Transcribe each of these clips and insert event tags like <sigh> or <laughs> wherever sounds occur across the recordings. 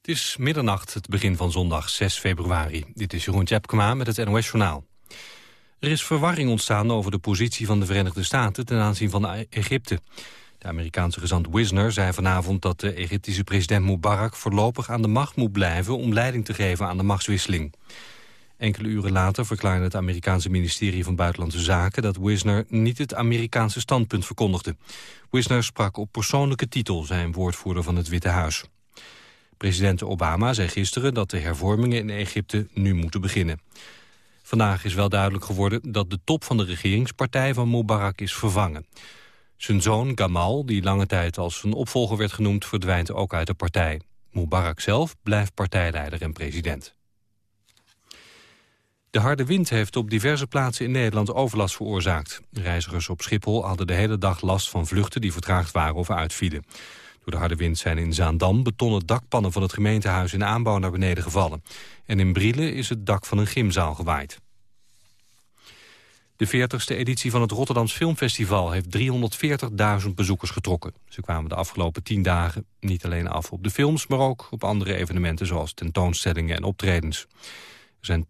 Het is middernacht, het begin van zondag 6 februari. Dit is Jeroen Tjepkema met het NOS Journaal. Er is verwarring ontstaan over de positie van de Verenigde Staten ten aanzien van Egypte. De Amerikaanse gezant Wisner zei vanavond dat de Egyptische president Mubarak voorlopig aan de macht moet blijven om leiding te geven aan de machtswisseling. Enkele uren later verklaarde het Amerikaanse ministerie van Buitenlandse Zaken dat Wisner niet het Amerikaanse standpunt verkondigde. Wisner sprak op persoonlijke titel, zijn woordvoerder van het Witte Huis. President Obama zei gisteren dat de hervormingen in Egypte nu moeten beginnen. Vandaag is wel duidelijk geworden dat de top van de regeringspartij van Mubarak is vervangen. Zijn zoon Gamal, die lange tijd als zijn opvolger werd genoemd, verdwijnt ook uit de partij. Mubarak zelf blijft partijleider en president. De harde wind heeft op diverse plaatsen in Nederland overlast veroorzaakt. Reizigers op Schiphol hadden de hele dag last van vluchten die vertraagd waren of uitvielen. Door de harde wind zijn in Zaandam betonnen dakpannen van het gemeentehuis in aanbouw naar beneden gevallen. En in Brielen is het dak van een gymzaal gewaaid. De 40ste editie van het Rotterdams Filmfestival heeft 340.000 bezoekers getrokken. Ze kwamen de afgelopen tien dagen niet alleen af op de films, maar ook op andere evenementen zoals tentoonstellingen en optredens. Er zijn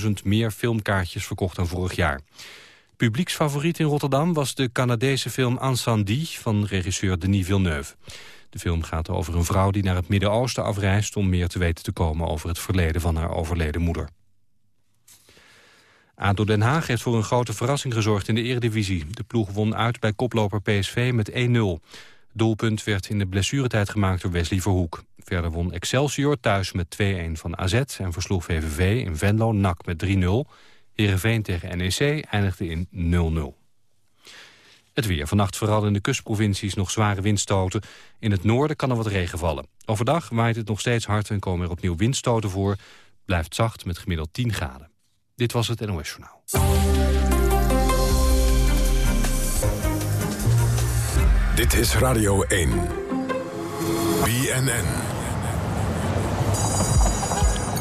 12.000 meer filmkaartjes verkocht dan vorig jaar. Publieksfavoriet in Rotterdam was de Canadese film Incendie van regisseur Denis Villeneuve. De film gaat over een vrouw die naar het Midden-Oosten afreist... om meer te weten te komen over het verleden van haar overleden moeder. ADO Den Haag heeft voor een grote verrassing gezorgd in de eredivisie. De ploeg won uit bij koploper PSV met 1-0. Doelpunt werd in de blessuretijd gemaakt door Wesley Verhoek. Verder won Excelsior thuis met 2-1 van AZ... en versloeg VVV in Venlo NAC met 3-0. Heerenveen tegen NEC eindigde in 0-0. Het weer. Vannacht vooral in de kustprovincies nog zware windstoten. In het noorden kan er wat regen vallen. Overdag waait het nog steeds hard en komen er opnieuw windstoten voor. Blijft zacht met gemiddeld 10 graden. Dit was het NOS Journaal. Dit is Radio 1. BNN.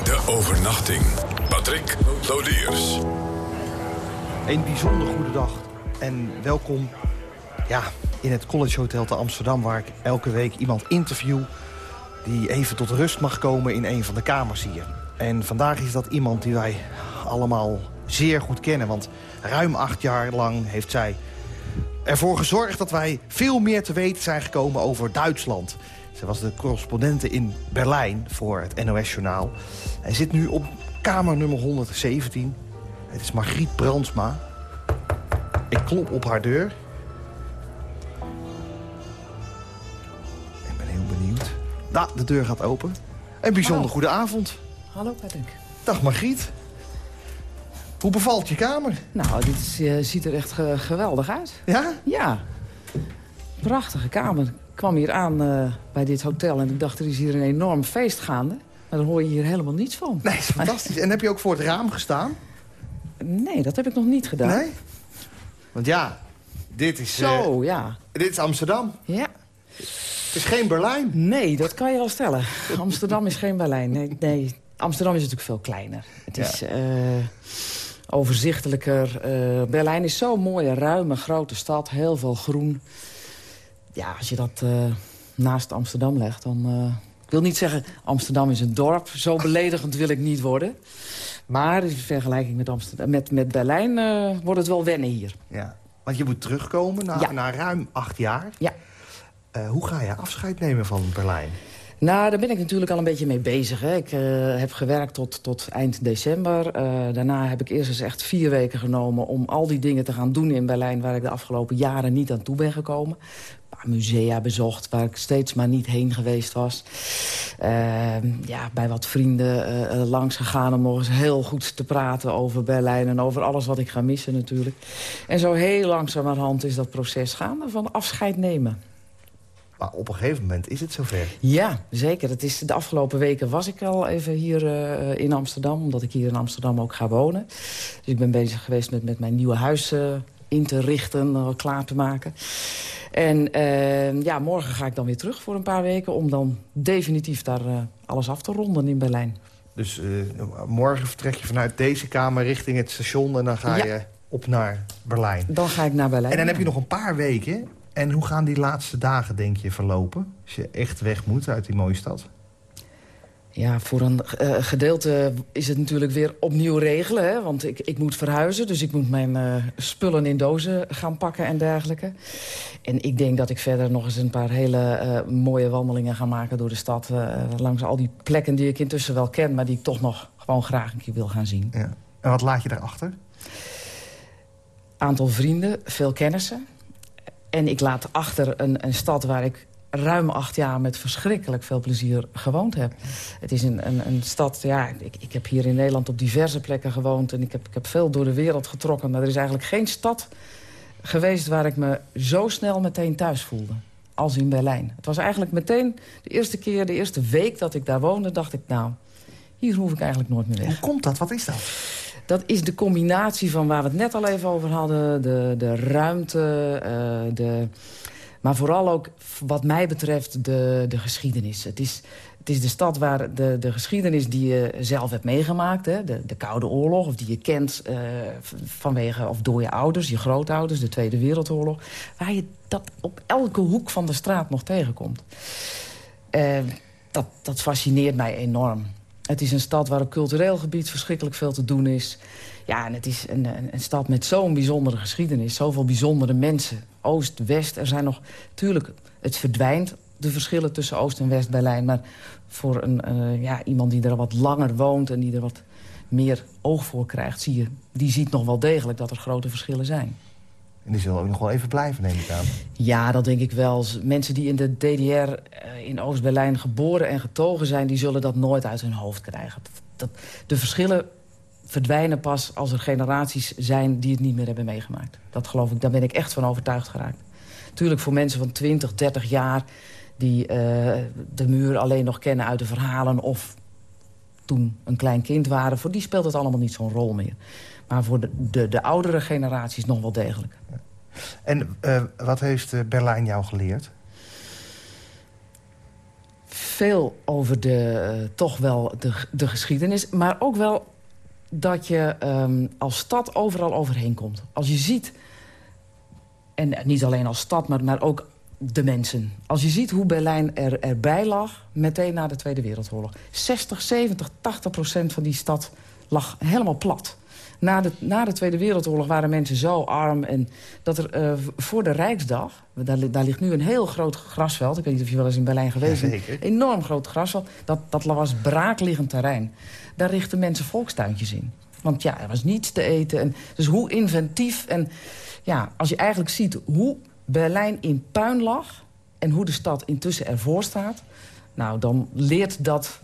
De overnachting. Patrick Lodiers. Een bijzonder goede dag en welkom ja, in het College Hotel te Amsterdam... waar ik elke week iemand interview die even tot rust mag komen in een van de kamers hier. En vandaag is dat iemand die wij allemaal zeer goed kennen. Want ruim acht jaar lang heeft zij ervoor gezorgd dat wij veel meer te weten zijn gekomen over Duitsland. Ze was de correspondente in Berlijn voor het NOS-journaal. Hij zit nu op kamer nummer 117. Het is Margriet Brandsma. Ik klop op haar deur. Ik ben heel benieuwd. Nou, de deur gaat open. Een bijzonder goede avond. Hallo Patrick. Dag Margriet. Hoe bevalt je kamer? Nou, dit is, uh, ziet er echt ge geweldig uit. Ja? Ja. Prachtige kamer. Ik kwam hier aan uh, bij dit hotel en ik dacht, er is hier een enorm feest gaande. Maar dan hoor je hier helemaal niets van. Nee, is fantastisch. en heb je ook voor het raam gestaan? Nee, dat heb ik nog niet gedaan. Nee? Want ja, dit is... Zo, uh, ja. Dit is Amsterdam. Ja. Het is geen Berlijn. Nee, dat kan je wel stellen. Amsterdam is geen Berlijn. Nee, nee, Amsterdam is natuurlijk veel kleiner. Het is uh, overzichtelijker. Uh, Berlijn is zo'n mooie, ruime, grote stad. Heel veel groen. Ja, als je dat naast Amsterdam legt, dan... ik wil niet zeggen, Amsterdam is een dorp. Zo beledigend wil ik niet worden. Maar in vergelijking met, Amsterdam, met, met Berlijn wordt het wel wennen hier. Ja, want je moet terugkomen na, Ja. na ruim acht jaar. Ja. hoe ga je afscheid nemen van Berlijn? Nou, daar ben ik natuurlijk al een beetje mee bezig. Hè. Ik uh, heb gewerkt tot, tot eind december. Daarna heb ik eerst eens echt vier weken genomen... om al die dingen te gaan doen in Berlijn... waar ik de afgelopen jaren niet aan toe ben gekomen. Musea bezocht, waar ik steeds maar niet heen geweest was. Uh, ja, bij wat vrienden langs gegaan om nog eens heel goed te praten over Berlijn... en over alles wat ik ga missen natuurlijk. En zo heel langzamerhand is dat proces gaande van afscheid nemen. Maar op een gegeven moment is het zover. Ja, zeker. Het is, de afgelopen weken was ik al even hier uh, in Amsterdam... omdat ik hier in Amsterdam ook ga wonen. Dus ik ben bezig geweest met, met mijn nieuwe huis uh, in te richten, uh, klaar te maken. En ja, morgen ga ik dan weer terug voor een paar weken... om dan definitief daar alles af te ronden in Berlijn. Dus morgen vertrek je vanuit deze kamer richting het station... en dan ga ja. je op naar Berlijn. Dan ga ik naar Berlijn. En dan heb je nog een paar weken... En hoe gaan die laatste dagen, denk je, verlopen? Als je echt weg moet uit die mooie stad? Ja, voor een uh, gedeelte is het natuurlijk weer opnieuw regelen. Hè? Want ik, ik moet verhuizen, dus ik moet mijn uh, spullen in dozen gaan pakken en dergelijke. En ik denk dat ik verder nog eens een paar hele uh, mooie wandelingen ga maken door de stad. langs al die plekken die ik intussen wel ken, maar die ik toch nog gewoon graag een keer wil gaan zien. Ja. En wat laat je daarachter? Aantal vrienden, veel kennissen. En ik laat achter een, een stad waar ik ruim acht jaar met verschrikkelijk veel plezier gewoond heb. Het is een, een, een stad, ja, ik, ik heb hier in Nederland op diverse plekken gewoond... en ik heb, ik heb veel door de wereld getrokken. Maar er is eigenlijk geen stad geweest waar ik me zo snel meteen thuis voelde. Als in Berlijn. Het was eigenlijk meteen de eerste keer, de eerste week dat ik daar woonde... dacht ik, nou, hier hoef ik eigenlijk nooit meer weg. Hoe komt dat? Wat is dat? Dat is de combinatie van waar we het net al even over hadden. De, de ruimte, uh, de maar vooral ook, wat mij betreft, de, de geschiedenis. Het is, het is de stad waar de, de geschiedenis die je zelf hebt meegemaakt... Hè, de, de Koude Oorlog, of die je kent uh, vanwege, of door je ouders, je grootouders... de Tweede Wereldoorlog, waar je dat op elke hoek van de straat nog tegenkomt. Uh, dat, dat fascineert mij enorm. Het is een stad waar op cultureel gebied verschrikkelijk veel te doen is. Ja, en het is een, een stad met zo'n bijzondere geschiedenis. Zoveel bijzondere mensen. Oost, West. Er zijn nog... Tuurlijk, het verdwijnt, de verschillen tussen Oost- en West-Berlijn. Maar voor een, uh, ja, iemand die er wat langer woont... en die er wat meer oog voor krijgt, zie je... die ziet nog wel degelijk dat er grote verschillen zijn. En die zullen ook nog wel even blijven, neem ik aan. Ja, dat denk ik wel. Mensen die in de DDR eh, in Oost-Berlijn geboren en getogen zijn... die zullen dat nooit uit hun hoofd krijgen. Dat, de verschillen verdwijnen pas als er generaties zijn die het niet meer hebben meegemaakt. Dat geloof ik, daar ben ik echt van overtuigd geraakt. Tuurlijk voor mensen van 20, 30 jaar... die uh, de muur alleen nog kennen uit de verhalen... of toen een klein kind waren... voor die speelt het allemaal niet zo'n rol meer. Maar voor de, de, de oudere generaties nog wel degelijk. En uh, wat heeft Berlijn jou geleerd? Veel over de, uh, toch wel de, de geschiedenis. Maar ook wel dat je um, als stad overal overheen komt. Als je ziet, en niet alleen als stad, maar, maar ook de mensen. Als je ziet hoe Berlijn er, erbij lag, meteen na de Tweede Wereldoorlog. 60, 70, 80 procent van die stad lag helemaal plat. Na de, na de Tweede Wereldoorlog waren mensen zo arm... En dat er uh, voor de Rijksdag, daar, daar, ligt nu een heel groot grasveld... ik weet niet of je wel eens in Berlijn geweest bent... Ja, enorm groot grasveld, dat, dat was braakliggend terrein. Daar richten mensen volkstuintjes in. Want ja, er was niets te eten. En, dus hoe inventief en ja, als je eigenlijk ziet hoe Berlijn in puin lag... en hoe de stad intussen ervoor staat... nou, dan leert dat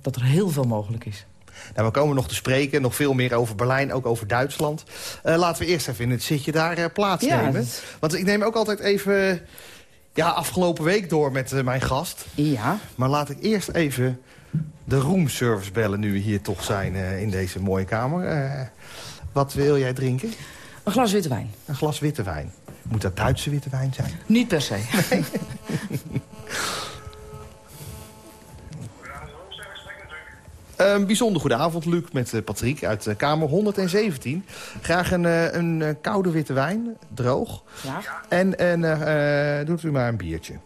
dat er heel veel mogelijk is. Nou, we komen nog te spreken, nog veel meer over Berlijn, ook over Duitsland. Uh, laten we eerst even in het zitje daar uh, plaatsnemen. Ja, Want ik neem ook altijd even ja, afgelopen week door met uh, mijn gast. Ja. Maar laat ik eerst even de roomservice bellen nu we hier toch zijn in deze mooie kamer. wat wil jij drinken? Een glas witte wijn. Een glas witte wijn. Moet dat Duitse witte wijn zijn? Niet per se. Nee. <laughs> <laughs> Een bijzonder goede avond, Luc, met uh, Patrick uit uh, Kamer 117. Graag een, uh, een koude witte wijn, droog. Ja. En, en doet u maar een biertje. En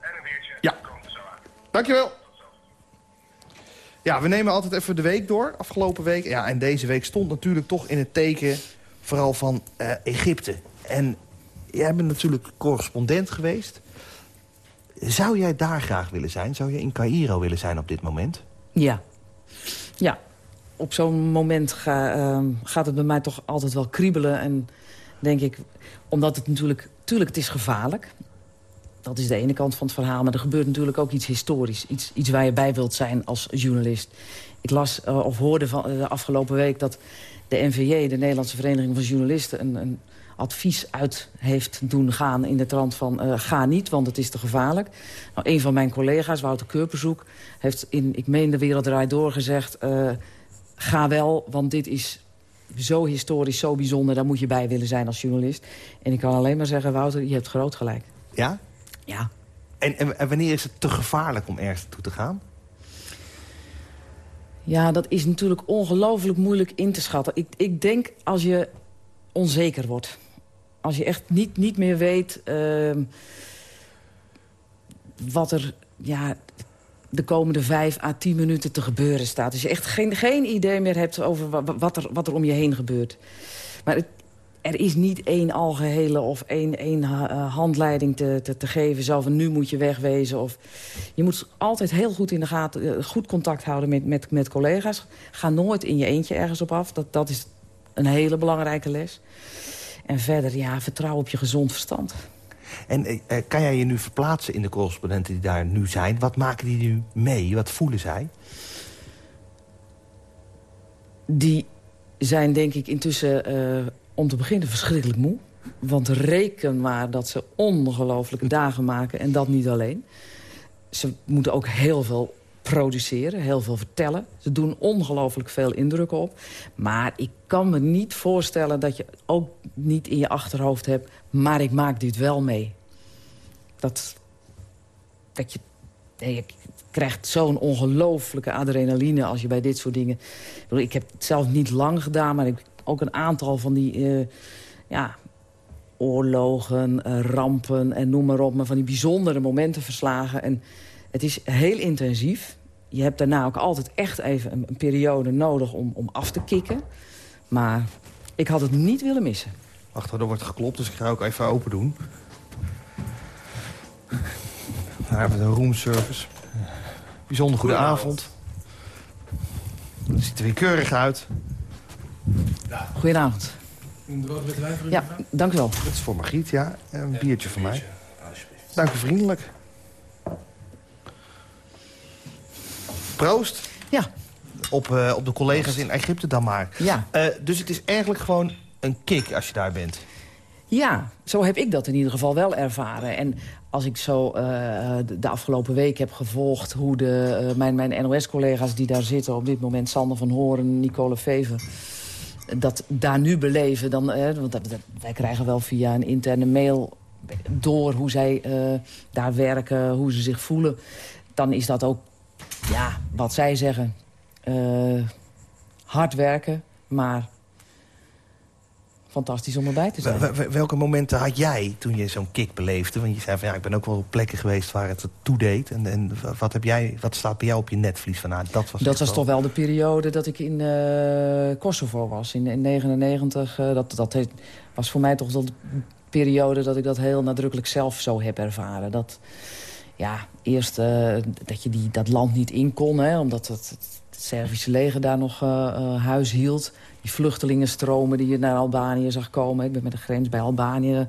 een biertje? Ja. Dankjewel. Ja, we nemen altijd even de week door, afgelopen week. Ja, en deze week stond natuurlijk toch in het teken vooral van Egypte. En jij bent natuurlijk correspondent geweest. Zou jij daar graag willen zijn? Zou je in Cairo willen zijn op dit moment? Ja, ja, op zo'n moment ga, uh, gaat het bij mij toch altijd wel kriebelen. En denk ik, omdat het natuurlijk... Tuurlijk, het is gevaarlijk. Dat is de ene kant van het verhaal. Maar er gebeurt natuurlijk ook iets historisch. Iets, iets waar je bij wilt zijn als journalist. Ik las uh, of hoorde van de afgelopen week dat de NVJ... de Nederlandse Vereniging van Journalisten... een, een advies uit heeft doen gaan in de trant van... Uh, ga niet, want het is te gevaarlijk. Nou, een van mijn collega's, Wouter Keurperzoek... heeft in, ik meen de Wereld Draait Door gezegd... Uh, ga wel, want dit is zo historisch, zo bijzonder... daar moet je bij willen zijn als journalist. En ik kan alleen maar zeggen, Wouter, je hebt groot gelijk. Ja? Ja. En, en, en wanneer is het te gevaarlijk om ergens toe te gaan? Ja, dat is natuurlijk ongelooflijk moeilijk in te schatten. Ik, ik denk als je onzeker wordt als je echt niet, niet meer weet uh, wat er... Ja, de komende vijf à tien minuten te gebeuren staat. Dus je echt geen, geen idee meer hebt over wat er, wat er om je heen gebeurt. Maar er is niet één algehele of één, één uh, handleiding te, te, te, geven. Zo van nu moet je wegwezen. Of, je moet altijd heel goed in de gaten, uh, goed contact houden met, met, met collega's. Ga nooit in je eentje ergens op af. Dat, dat is een hele belangrijke les. En verder, ja, vertrouw op je gezond verstand. En uh, kan jij je nu verplaatsen in de correspondenten die daar nu zijn? Wat maken die nu mee? Wat voelen zij? Die zijn denk ik intussen om te beginnen verschrikkelijk moe. Want reken maar dat ze ongelooflijke dagen maken. En dat niet alleen. Ze moeten ook heel veel produceren, heel veel vertellen. Ze doen ongelooflijk veel indrukken op. Maar ik kan me niet voorstellen dat je ook niet in je achterhoofd hebt... maar ik maak dit wel mee. Dat, dat je, je krijgt zo'n ongelooflijke adrenaline als je bij dit soort dingen... Ik heb het zelf niet lang gedaan, maar ik ook een aantal van die uh, ja, oorlogen, uh, rampen en noem maar op... maar van die bijzondere momenten verslagen. En het is heel intensief. Je hebt daarna ook altijd echt even een, een periode nodig om, om af te kicken. Maar ik had het niet willen missen. Wacht, er wordt geklopt, dus ik ga ook even open doen. Daar hebben we de roomservice. Bijzonder goede avond. Het ziet er weer keurig uit. Ja. Goedenavond. met wijn voor Ja, dank u wel. Dat is voor Margriet, ja. Een biertje voor mij. Dank u vriendelijk. Proost. Ja. Op, uh, op de collega's in Egypte dan maar. Ja. Uh, dus het is eigenlijk gewoon een kick als je daar bent. Ja, zo heb ik dat in ieder geval wel ervaren. En als ik zo uh, de, afgelopen week heb gevolgd... hoe de, uh, mijn, mijn NOS-collega's die daar zitten op dit moment... Sander van Horen, Nicole Veven... dat daar nu beleven... Dan, uh, want dat, wij krijgen wel via een interne mail door hoe zij daar werken... hoe ze zich voelen. Dan is dat ook, ja, wat zij zeggen... hard werken, maar fantastisch om erbij te zijn. Welke momenten had jij toen je zo'n kick beleefde? Want je zei van ja, ik ben ook wel op plekken geweest waar het toe deed. En, en wat, heb jij, wat staat bij jou op je netvlies van nou, dat was Dat was toch wel de periode dat ik in uh, Kosovo was. In 1999. Uh, dat, dat was voor mij toch de periode dat ik dat heel nadrukkelijk zelf zo heb ervaren. Dat, ja, eerst uh, dat je die, dat land niet in kon, hè, omdat het, het Servische leger daar nog huis hield die vluchtelingenstromen die je naar Albanië zag komen. Ik ben met de grens bij Albanië,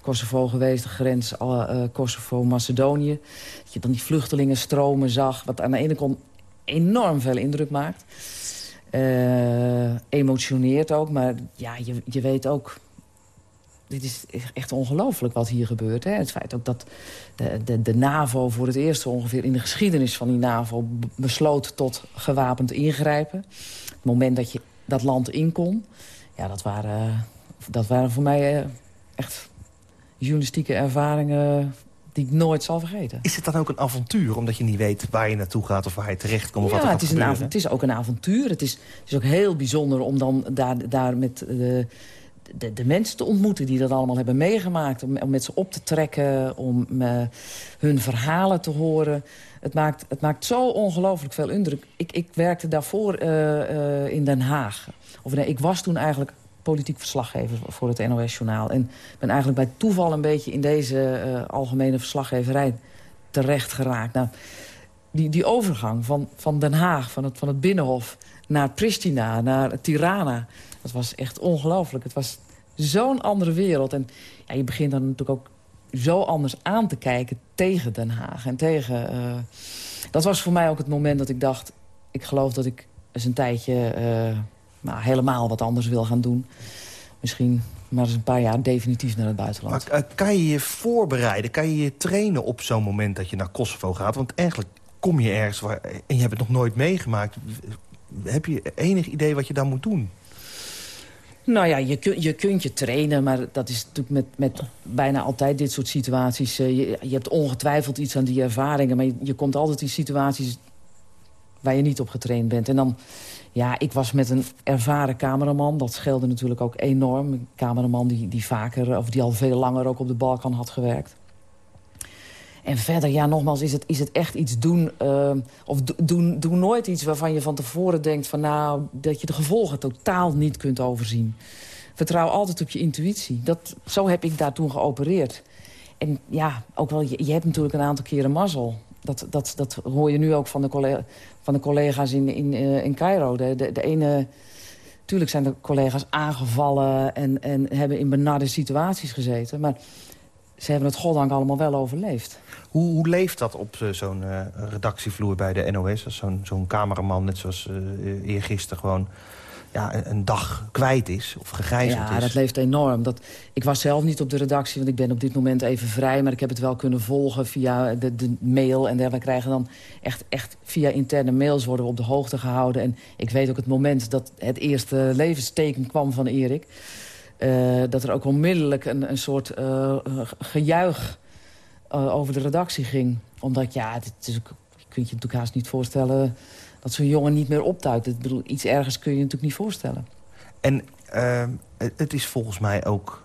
Kosovo geweest, de grens uh, Kosovo-Macedonië. Dat je dan die vluchtelingenstromen zag, wat aan de ene kant enorm veel indruk maakt. Uh, emotioneert ook, maar ja, je, je weet ook... Dit is echt ongelooflijk wat hier gebeurt. Hè? Het feit ook dat de, de, de NAVO voor het eerst ongeveer in de geschiedenis van die NAVO... besloot tot gewapend ingrijpen. Het moment dat je dat land in kon. Ja, dat waren, dat waren voor mij eh, echt journalistieke ervaringen die ik nooit zal vergeten. Is het dan ook een avontuur, omdat je niet weet waar je naartoe gaat... of waar je terechtkomt of ja, wat er het is, een het is ook een avontuur. Het is, het is ook heel bijzonder om dan daar, daar met de, de, de, mensen te ontmoeten... die dat allemaal hebben meegemaakt. Om, om met ze op te trekken, om uh, hun verhalen te horen. Het maakt, het maakt zo ongelooflijk veel indruk. Ik, ik werkte daarvoor uh, uh, in Den Haag. Of nee, ik was toen eigenlijk politiek verslaggever voor het NOS-journaal. En ben eigenlijk bij toeval een beetje in deze algemene verslaggeverij terecht geraakt. Nou, die, die overgang van, van Den Haag, van het, van het Binnenhof... naar Pristina, naar Tirana... dat was echt ongelooflijk. Het was zo'n andere wereld. En ja, je begint dan natuurlijk ook zo anders aan te kijken tegen Den Haag. En tegen, uh, dat was voor mij ook het moment dat ik dacht... ik geloof dat ik eens een tijdje uh, nou, helemaal wat anders wil gaan doen. Misschien maar eens een paar jaar definitief naar het buitenland. Maar, uh, kan je je voorbereiden? Kan je je trainen op zo'n moment dat je naar Kosovo gaat? Want eigenlijk kom je ergens waar, en je hebt het nog nooit meegemaakt. Heb je enig idee wat je dan moet doen? Nou ja, je, kun, je kunt je trainen, maar dat is natuurlijk met, met bijna altijd dit soort situaties. Uh, je, je, hebt ongetwijfeld iets aan die ervaringen, maar je, je, komt altijd in situaties waar je niet op getraind bent. En dan, ja, ik was met een ervaren cameraman, dat scheelde natuurlijk ook enorm. Een cameraman die, die vaker, of die al veel langer ook op de Balkan had gewerkt. En verder, ja, nogmaals, is het, is het echt iets doen... Uh, of doe, doe nooit iets waarvan je van tevoren denkt... Van, nou, dat je de gevolgen totaal niet kunt overzien. Vertrouw altijd op je intuïtie. Dat, zo heb ik daar toen geopereerd. En ja, ook wel, je, hebt natuurlijk een aantal keren mazzel. Dat, dat, dat hoor je nu ook van de, collega, van de collega's in, in, uh, in Cairo. De, de, de ene... Tuurlijk zijn de collega's aangevallen en, en hebben in benarde situaties gezeten. Maar ze hebben het goddank allemaal wel overleefd. Hoe, hoe leeft dat op uh, zo'n uh, redactievloer bij de NOS? Als zo'n zo'n cameraman, net zoals uh, eergisteren, gewoon ja, een, een, dag kwijt is of gegijzeld ja, is? Ja, dat leeft enorm. Dat, ik was zelf niet op de redactie, want ik ben op dit moment even vrij... maar ik heb het wel kunnen volgen via de, de mail. En we krijgen dan echt, echt via interne mails worden we op de hoogte gehouden. En ik weet ook het moment dat het eerste levensteken kwam van Erik... Uh, dat er ook onmiddellijk een, een soort uh, gejuich uh, over de redactie ging. Omdat, ja, het is, je kunt je natuurlijk haast niet voorstellen... dat zo'n jongen niet meer optuigt. Ik bedoel, iets ergens kun je je natuurlijk niet voorstellen. En het is volgens mij ook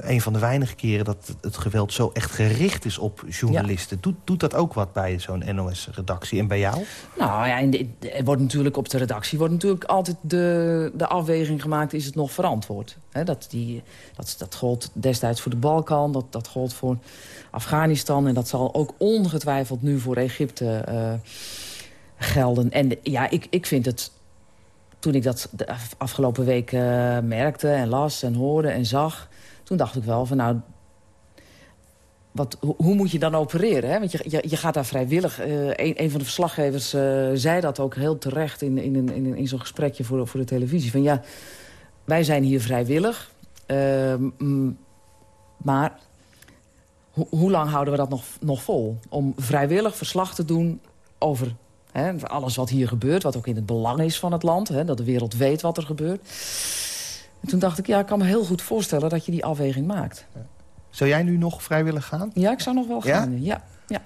een van de weinige keren dat het geweld zo echt gericht is op journalisten. Ja. Doet, doet dat ook wat bij zo'n NOS-redactie en bij jou? Nou ja, de, er wordt natuurlijk op de redactie wordt natuurlijk altijd de, de afweging gemaakt... is het nog verantwoord? He, dat, die, dat, dat gold destijds voor de Balkan, dat, dat gold voor Afghanistan... en dat zal ook ongetwijfeld nu voor Egypte uh, gelden. En ja, ik, ik vind het toen ik dat de afgelopen week uh, merkte en las en hoorde en zag... toen dacht ik wel van nou... Wat, hoe, moet je dan opereren? Hè? Want je, je, gaat daar vrijwillig. Uh, een, een van de verslaggevers uh, zei dat ook heel terecht in, in, in, in zo'n gesprekje voor, voor de televisie. Van ja, wij zijn hier vrijwillig. maar ho, hoe lang houden we dat nog, nog vol? Om vrijwillig verslag te doen over He, alles wat hier gebeurt, wat ook in het belang is van het land. He, dat de wereld weet wat er gebeurt. En toen dacht ik, ja, ik kan me heel goed voorstellen dat je die afweging maakt. Zou jij nu nog vrijwillig gaan? Ja, ik zou nog wel gaan. Ja? Ja, ja.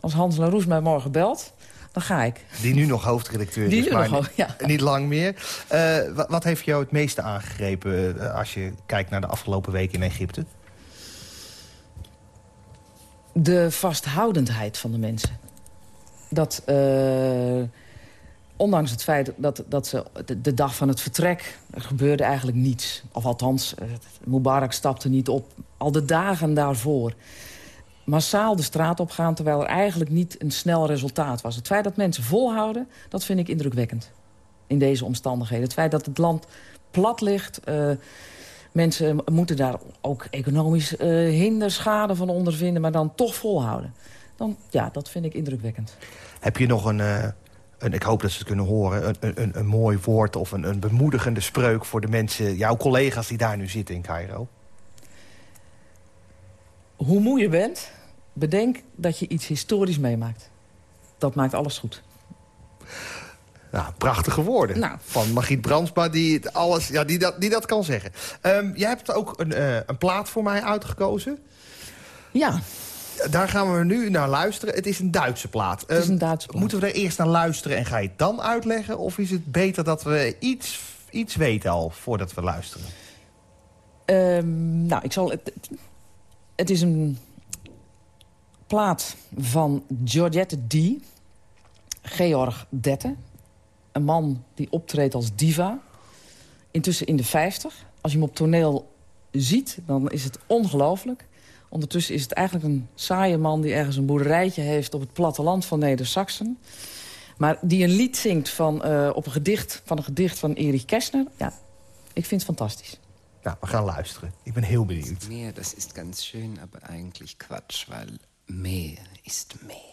Als Hans Laroes mij morgen belt, dan ga ik. Die nu nog hoofdredacteur Die is, maar nog, ja. niet lang meer. Uh, wat, heeft jou het meeste aangegrepen uh, als je kijkt naar de afgelopen week in Egypte? De vasthoudendheid van de mensen dat uh, ondanks het feit dat, dat ze de, dag van het vertrek... er gebeurde eigenlijk niets. Of althans, uh, Mubarak stapte niet op. Al de dagen daarvoor massaal de straat op gaan... terwijl er eigenlijk niet een snel resultaat was. Het feit dat mensen volhouden, dat vind ik indrukwekkend. In deze omstandigheden. Het feit dat het land plat ligt... Uh, mensen moeten daar ook economisch hinder, schade van ondervinden... maar dan toch volhouden dan ja, dat vind ik indrukwekkend. Heb je nog een, een ik hoop dat ze het kunnen horen... een, een, een mooi woord of een, een bemoedigende spreuk voor de mensen... jouw collega's die daar nu zitten in Cairo? Hoe moe je bent, bedenk dat je iets historisch meemaakt. Dat maakt alles goed. Nou, prachtige woorden. Nou. Van Margriet Brandsma, die, alles, ja, die, dat, die dat kan zeggen. Um, jij hebt ook een, uh, een plaat voor mij uitgekozen. Ja. Daar gaan we nu naar luisteren. Het is een Duitse plaat. Het is een Duitse plaat. Moeten we er eerst naar luisteren en ga je het dan uitleggen? Of is het beter dat we iets, iets weten al voordat we luisteren? Um, nou, ik zal... Het, het is een plaat van Georgette D. Georg Dette. Een man die optreedt als diva. Intussen in de 50. Als je hem op toneel ziet, dan is het ongelooflijk. Ondertussen is het eigenlijk een saaie man... die ergens een boerderijtje heeft op het platteland van Neder-Saxen. Maar die een lied zingt van, uh, op een gedicht, van een gedicht van Erich Kästner. Ja, ik vind het fantastisch. Nou, we gaan luisteren. Ik ben heel benieuwd. Meer, dat is ganz schön, aber eigentlich Quatsch, weil meer is meer.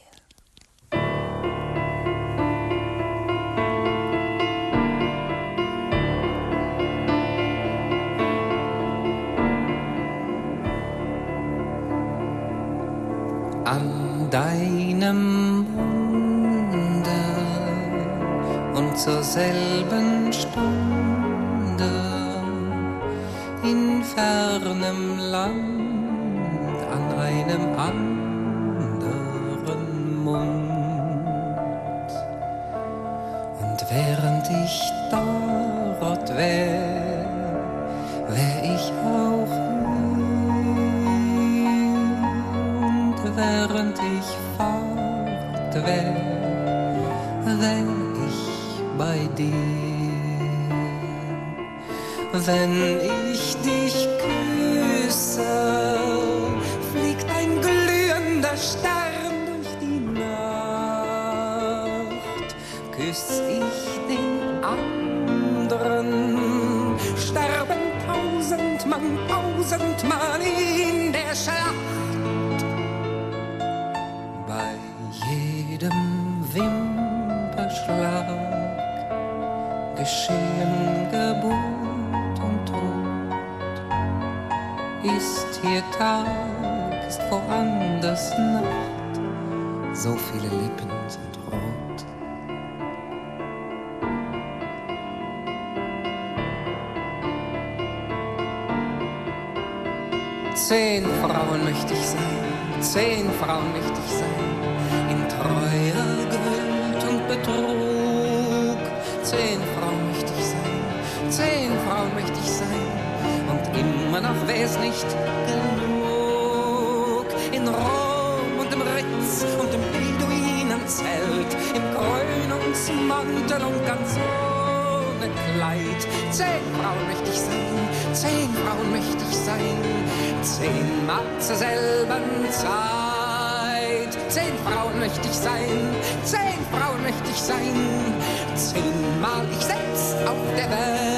Zur selben Stunde in fernem Land an einem anderen Mund. Und während ich dort Wenn ich dich küsse, fliegt ein glühender Stern durch die Nacht. Küss ich den anderen, sterben tausend Mann, tausend Mann in der Schlacht. Bei jedem Wimperschlag geschehen Ist hier Tag, ist woanders Nacht, so viele Lippen sind rot. Zehn Frauen möchte ich sein, zehn Frauen möchte ich sein, in Treue gewöhnt und Betrug. Immer noch wär's nicht genug. In Rom und im Ritz und im Beduinenzelt, im Krönungsmantel und ganz ohne Kleid. Zehn Frauen möchte ich sein, zehn Frauen möchte ich sein, zehnmal zur selben Zeit. Zehn Frauen möchte ich sein, zehn Frauen möchte ich sein, zehnmal ich selbst auf der Welt.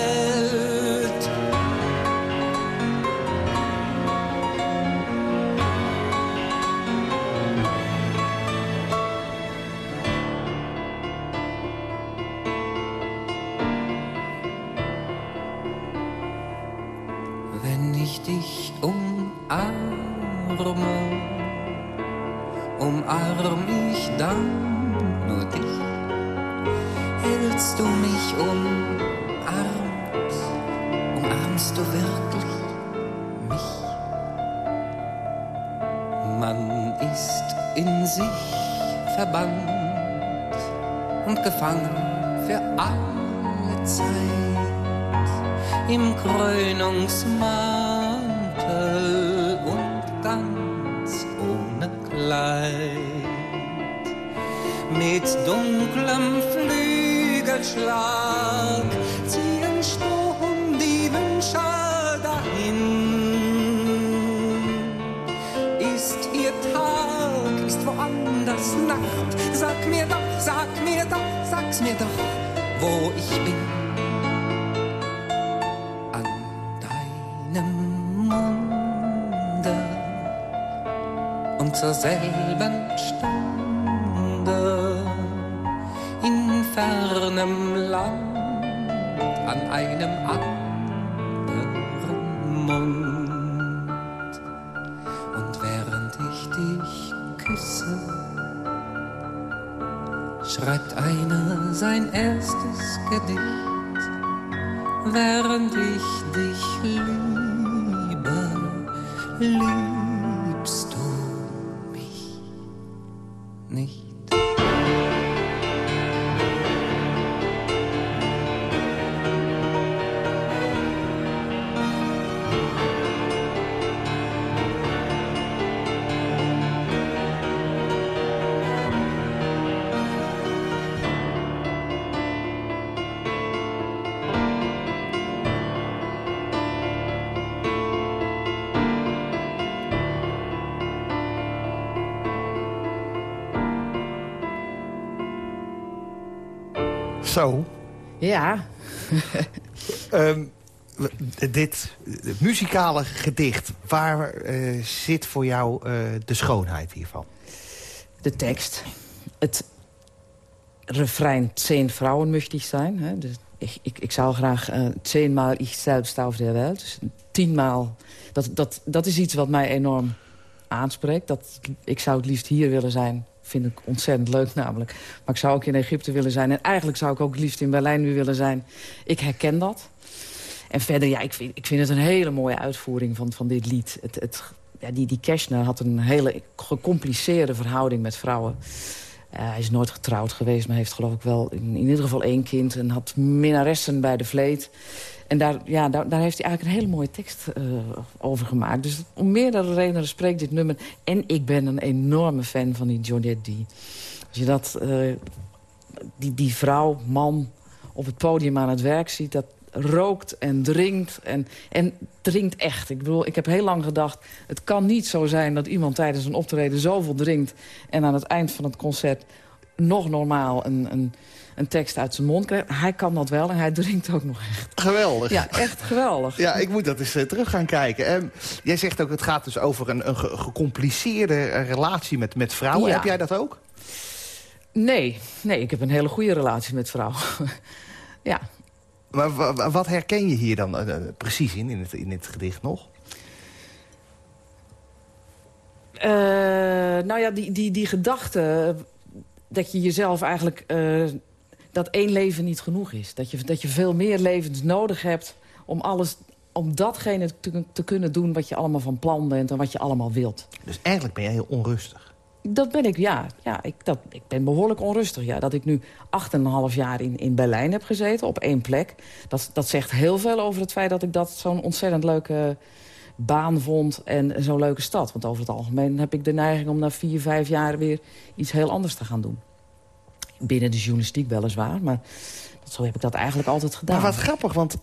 Mit dunklem Flügelschlag ziehen Sturm die Wünsche dahin. Ist ihr Tag, ist woanders Nacht. Sag mir doch, sag mir doch, sag's mir doch, wo ich bin. An deinem Munde und zur selben fernem Land an einem anderen Mund. Und während ich dich küsse, schreibt einer sein erstes Gedicht, Zo, Ja, <laughs> ehm, dit eh, muzikale gedicht, waar eh, zit voor jou eh, de schoonheid hiervan? de tekst. Het refrein zehn Frauen möchte. Hè? Dus ik, ik, ik zou graag uh, zehnmaal ich selbst auf der Welt. Dus tienmaal. Dat, dat, dat is iets wat mij enorm aanspreekt. Dat, ik zou het liefst hier willen zijn. Vind ik ontzettend leuk namelijk. Maar ik zou ook in Egypte willen zijn. En eigenlijk zou ik ook liefst in Berlijn nu willen zijn. Ik herken dat. En verder, ja, ik vind, ik vind het een hele mooie uitvoering van, van dit lied. Het, het, ja, die, die had een hele gecompliceerde verhouding met vrouwen. Uh, hij is nooit getrouwd geweest, maar heeft geloof ik wel in, in ieder geval één kind. En had minnaressen bij de vleet. En daar, ja, daar, heeft hij eigenlijk een hele mooie tekst uh, over gemaakt. Dus om meerdere redenen spreekt dit nummer. En ik ben een enorme fan van die Georgette D. Als je dat uh, die, die vrouw, man op het podium aan het werk ziet... dat rookt en drinkt en, en drinkt echt. Ik bedoel, ik heb heel lang gedacht... het kan niet zo zijn dat iemand tijdens een optreden zoveel drinkt... en aan het eind van het concert nog normaal een, een, een tekst uit zijn mond krijgt. Hij kan dat wel en hij drinkt ook nog echt. Geweldig. Ja, echt geweldig. Ja, ik moet dat eens terug gaan kijken. Um, jij zegt ook, het gaat dus over een, een gecompliceerde relatie met, met vrouwen. Heb jij dat ook? Nee, nee, ik heb een hele goede relatie met vrouwen. <laughs> ja. Maar wat herken je hier dan uh, precies in, in het, in het gedicht nog? Uh, nou ja, die, die, die gedachte dat je jezelf eigenlijk... Uh, dat één leven niet genoeg is. Dat je, dat je veel meer levens nodig hebt om alles om datgene te, te kunnen doen wat je allemaal van plan bent... en wat je allemaal wilt. Dus eigenlijk ben je heel onrustig. Dat ben ik, ja. ja ik, dat, ik ben behoorlijk onrustig. Ja. Dat ik nu 8,5 jaar in, in Berlijn heb gezeten, op één plek. Dat, dat zegt heel veel over het feit dat ik dat zo'n ontzettend leuke baan vond... en zo'n leuke stad. Want over het algemeen heb ik de neiging om na vier, vijf jaar... weer iets heel anders te gaan doen. Binnen de journalistiek weliswaar, maar zo heb ik dat eigenlijk altijd gedaan. Maar wat grappig, want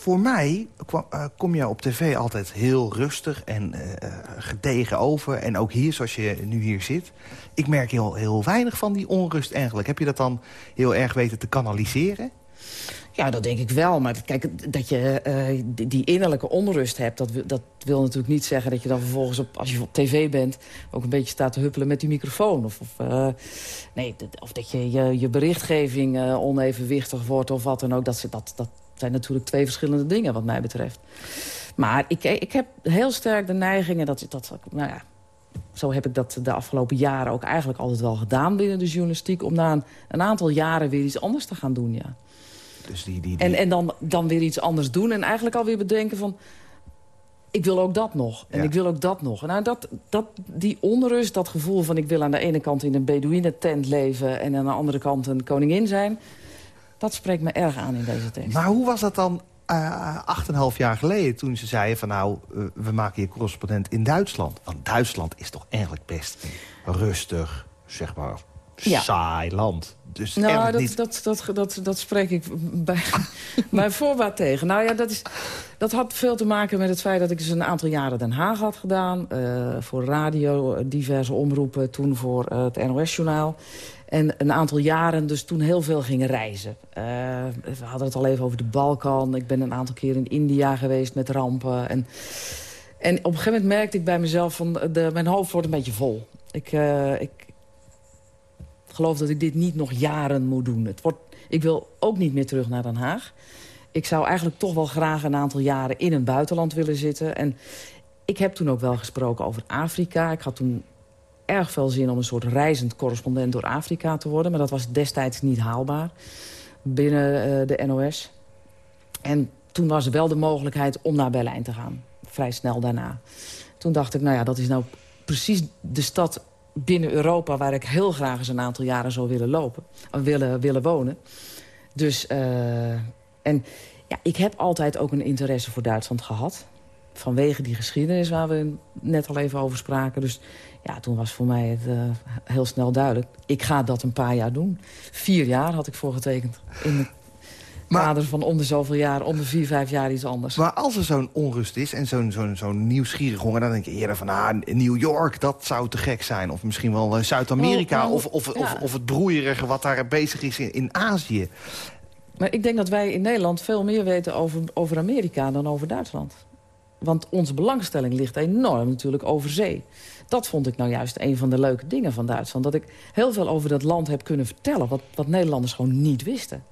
voor mij eh, kom je op tv altijd heel rustig en uh, gedegen over. En ook hier, zoals je nu hier zit. Ik merk heel, heel weinig van die onrust eigenlijk. Heb je dat dan heel erg weten te kanaliseren? Ja, dat denk ik wel. Maar kijk, dat je uh, die, innerlijke onrust hebt... Dat, dat wil natuurlijk niet zeggen dat je dan vervolgens, op, als je op tv bent... ook een beetje staat te huppelen met die microfoon. Of, of uh, nee, of dat je je, je berichtgeving uh, onevenwichtig wordt of wat dan ook. Dat, dat, dat, zijn natuurlijk twee verschillende dingen wat mij betreft. Maar ik, ik heb heel sterk de neigingen dat, dat nou ja, zo heb ik dat de afgelopen jaren ook eigenlijk altijd wel gedaan binnen de journalistiek... om na een, een aantal jaren weer iets anders te gaan doen, ja. Dus die, die, die... En, en dan, dan weer iets anders doen en eigenlijk alweer bedenken van... ik wil ook dat nog en ik wil ook dat nog. Nou, dat, dat, die onrust, dat gevoel van ik wil aan de ene kant in een Bedouinen-tent leven... en aan de andere kant een koningin zijn... Dat spreekt me erg aan in deze tekst. Maar hoe was dat dan uh, acht en half jaar geleden... toen ze zeiden van nou, uh, we maken je correspondent in Duitsland. Want Duitsland is toch eigenlijk best rustig, zeg maar, ja. saai land. Dus nou, dat, niet... dat, dat, dat, dat spreek ik bij, <laughs> bij voorbaat tegen. Nou ja, dat, is, dat had veel te maken met het feit dat ik dus een aantal jaren Den Haag had gedaan. Uh, voor radio, diverse omroepen, toen voor het NOS-journaal. En een aantal jaren dus toen heel veel gingen reizen. Uh, we hadden het al even over de Balkan. Ik ben een aantal keer in India geweest met rampen. En, en op een gegeven moment merkte ik bij mezelf... van de, mijn hoofd wordt een beetje vol. Ik, uh, ik geloof dat ik dit niet nog jaren moet doen. Het wordt, ik wil ook niet meer terug naar Den Haag. Ik zou eigenlijk toch wel graag een aantal jaren in een buitenland willen zitten. En ik heb toen ook wel gesproken over Afrika. Ik had toen erg veel zin om een soort reizend correspondent door Afrika te worden. Maar dat was destijds niet haalbaar binnen uh, de NOS. En toen was er wel de mogelijkheid om naar Berlijn te gaan. Vrij snel daarna. Toen dacht ik, nou ja, dat is nou precies de stad binnen Europa... waar ik heel graag eens een aantal jaren zou willen lopen. Willen, willen wonen. Dus, uh, en ja, ik heb altijd ook een interesse voor Duitsland gehad. Vanwege die geschiedenis waar we net al even over spraken. Dus ja, toen was voor mij het uh, heel snel duidelijk. Ik ga dat een paar jaar doen. Vier jaar had ik voorgetekend. In het maar, kader van onder zoveel jaar, onder vier, vijf jaar iets anders. Maar als er zo'n onrust is en zo'n zo'n zo'n nieuwsgierig honger... dan denk je eerder van, ah, New York, dat zou te gek zijn. Of misschien wel uh, Zuid-Amerika. Oh, of, of, of, of, het broeierige wat daar bezig is in, in Azië. Maar ik denk dat wij in Nederland veel meer weten over, over Amerika dan over Duitsland. Want onze belangstelling ligt enorm natuurlijk over zee. Dat vond ik nou juist een van de leuke dingen van Duitsland. Dat ik heel veel over dat land heb kunnen vertellen... wat, wat Nederlanders gewoon niet wisten.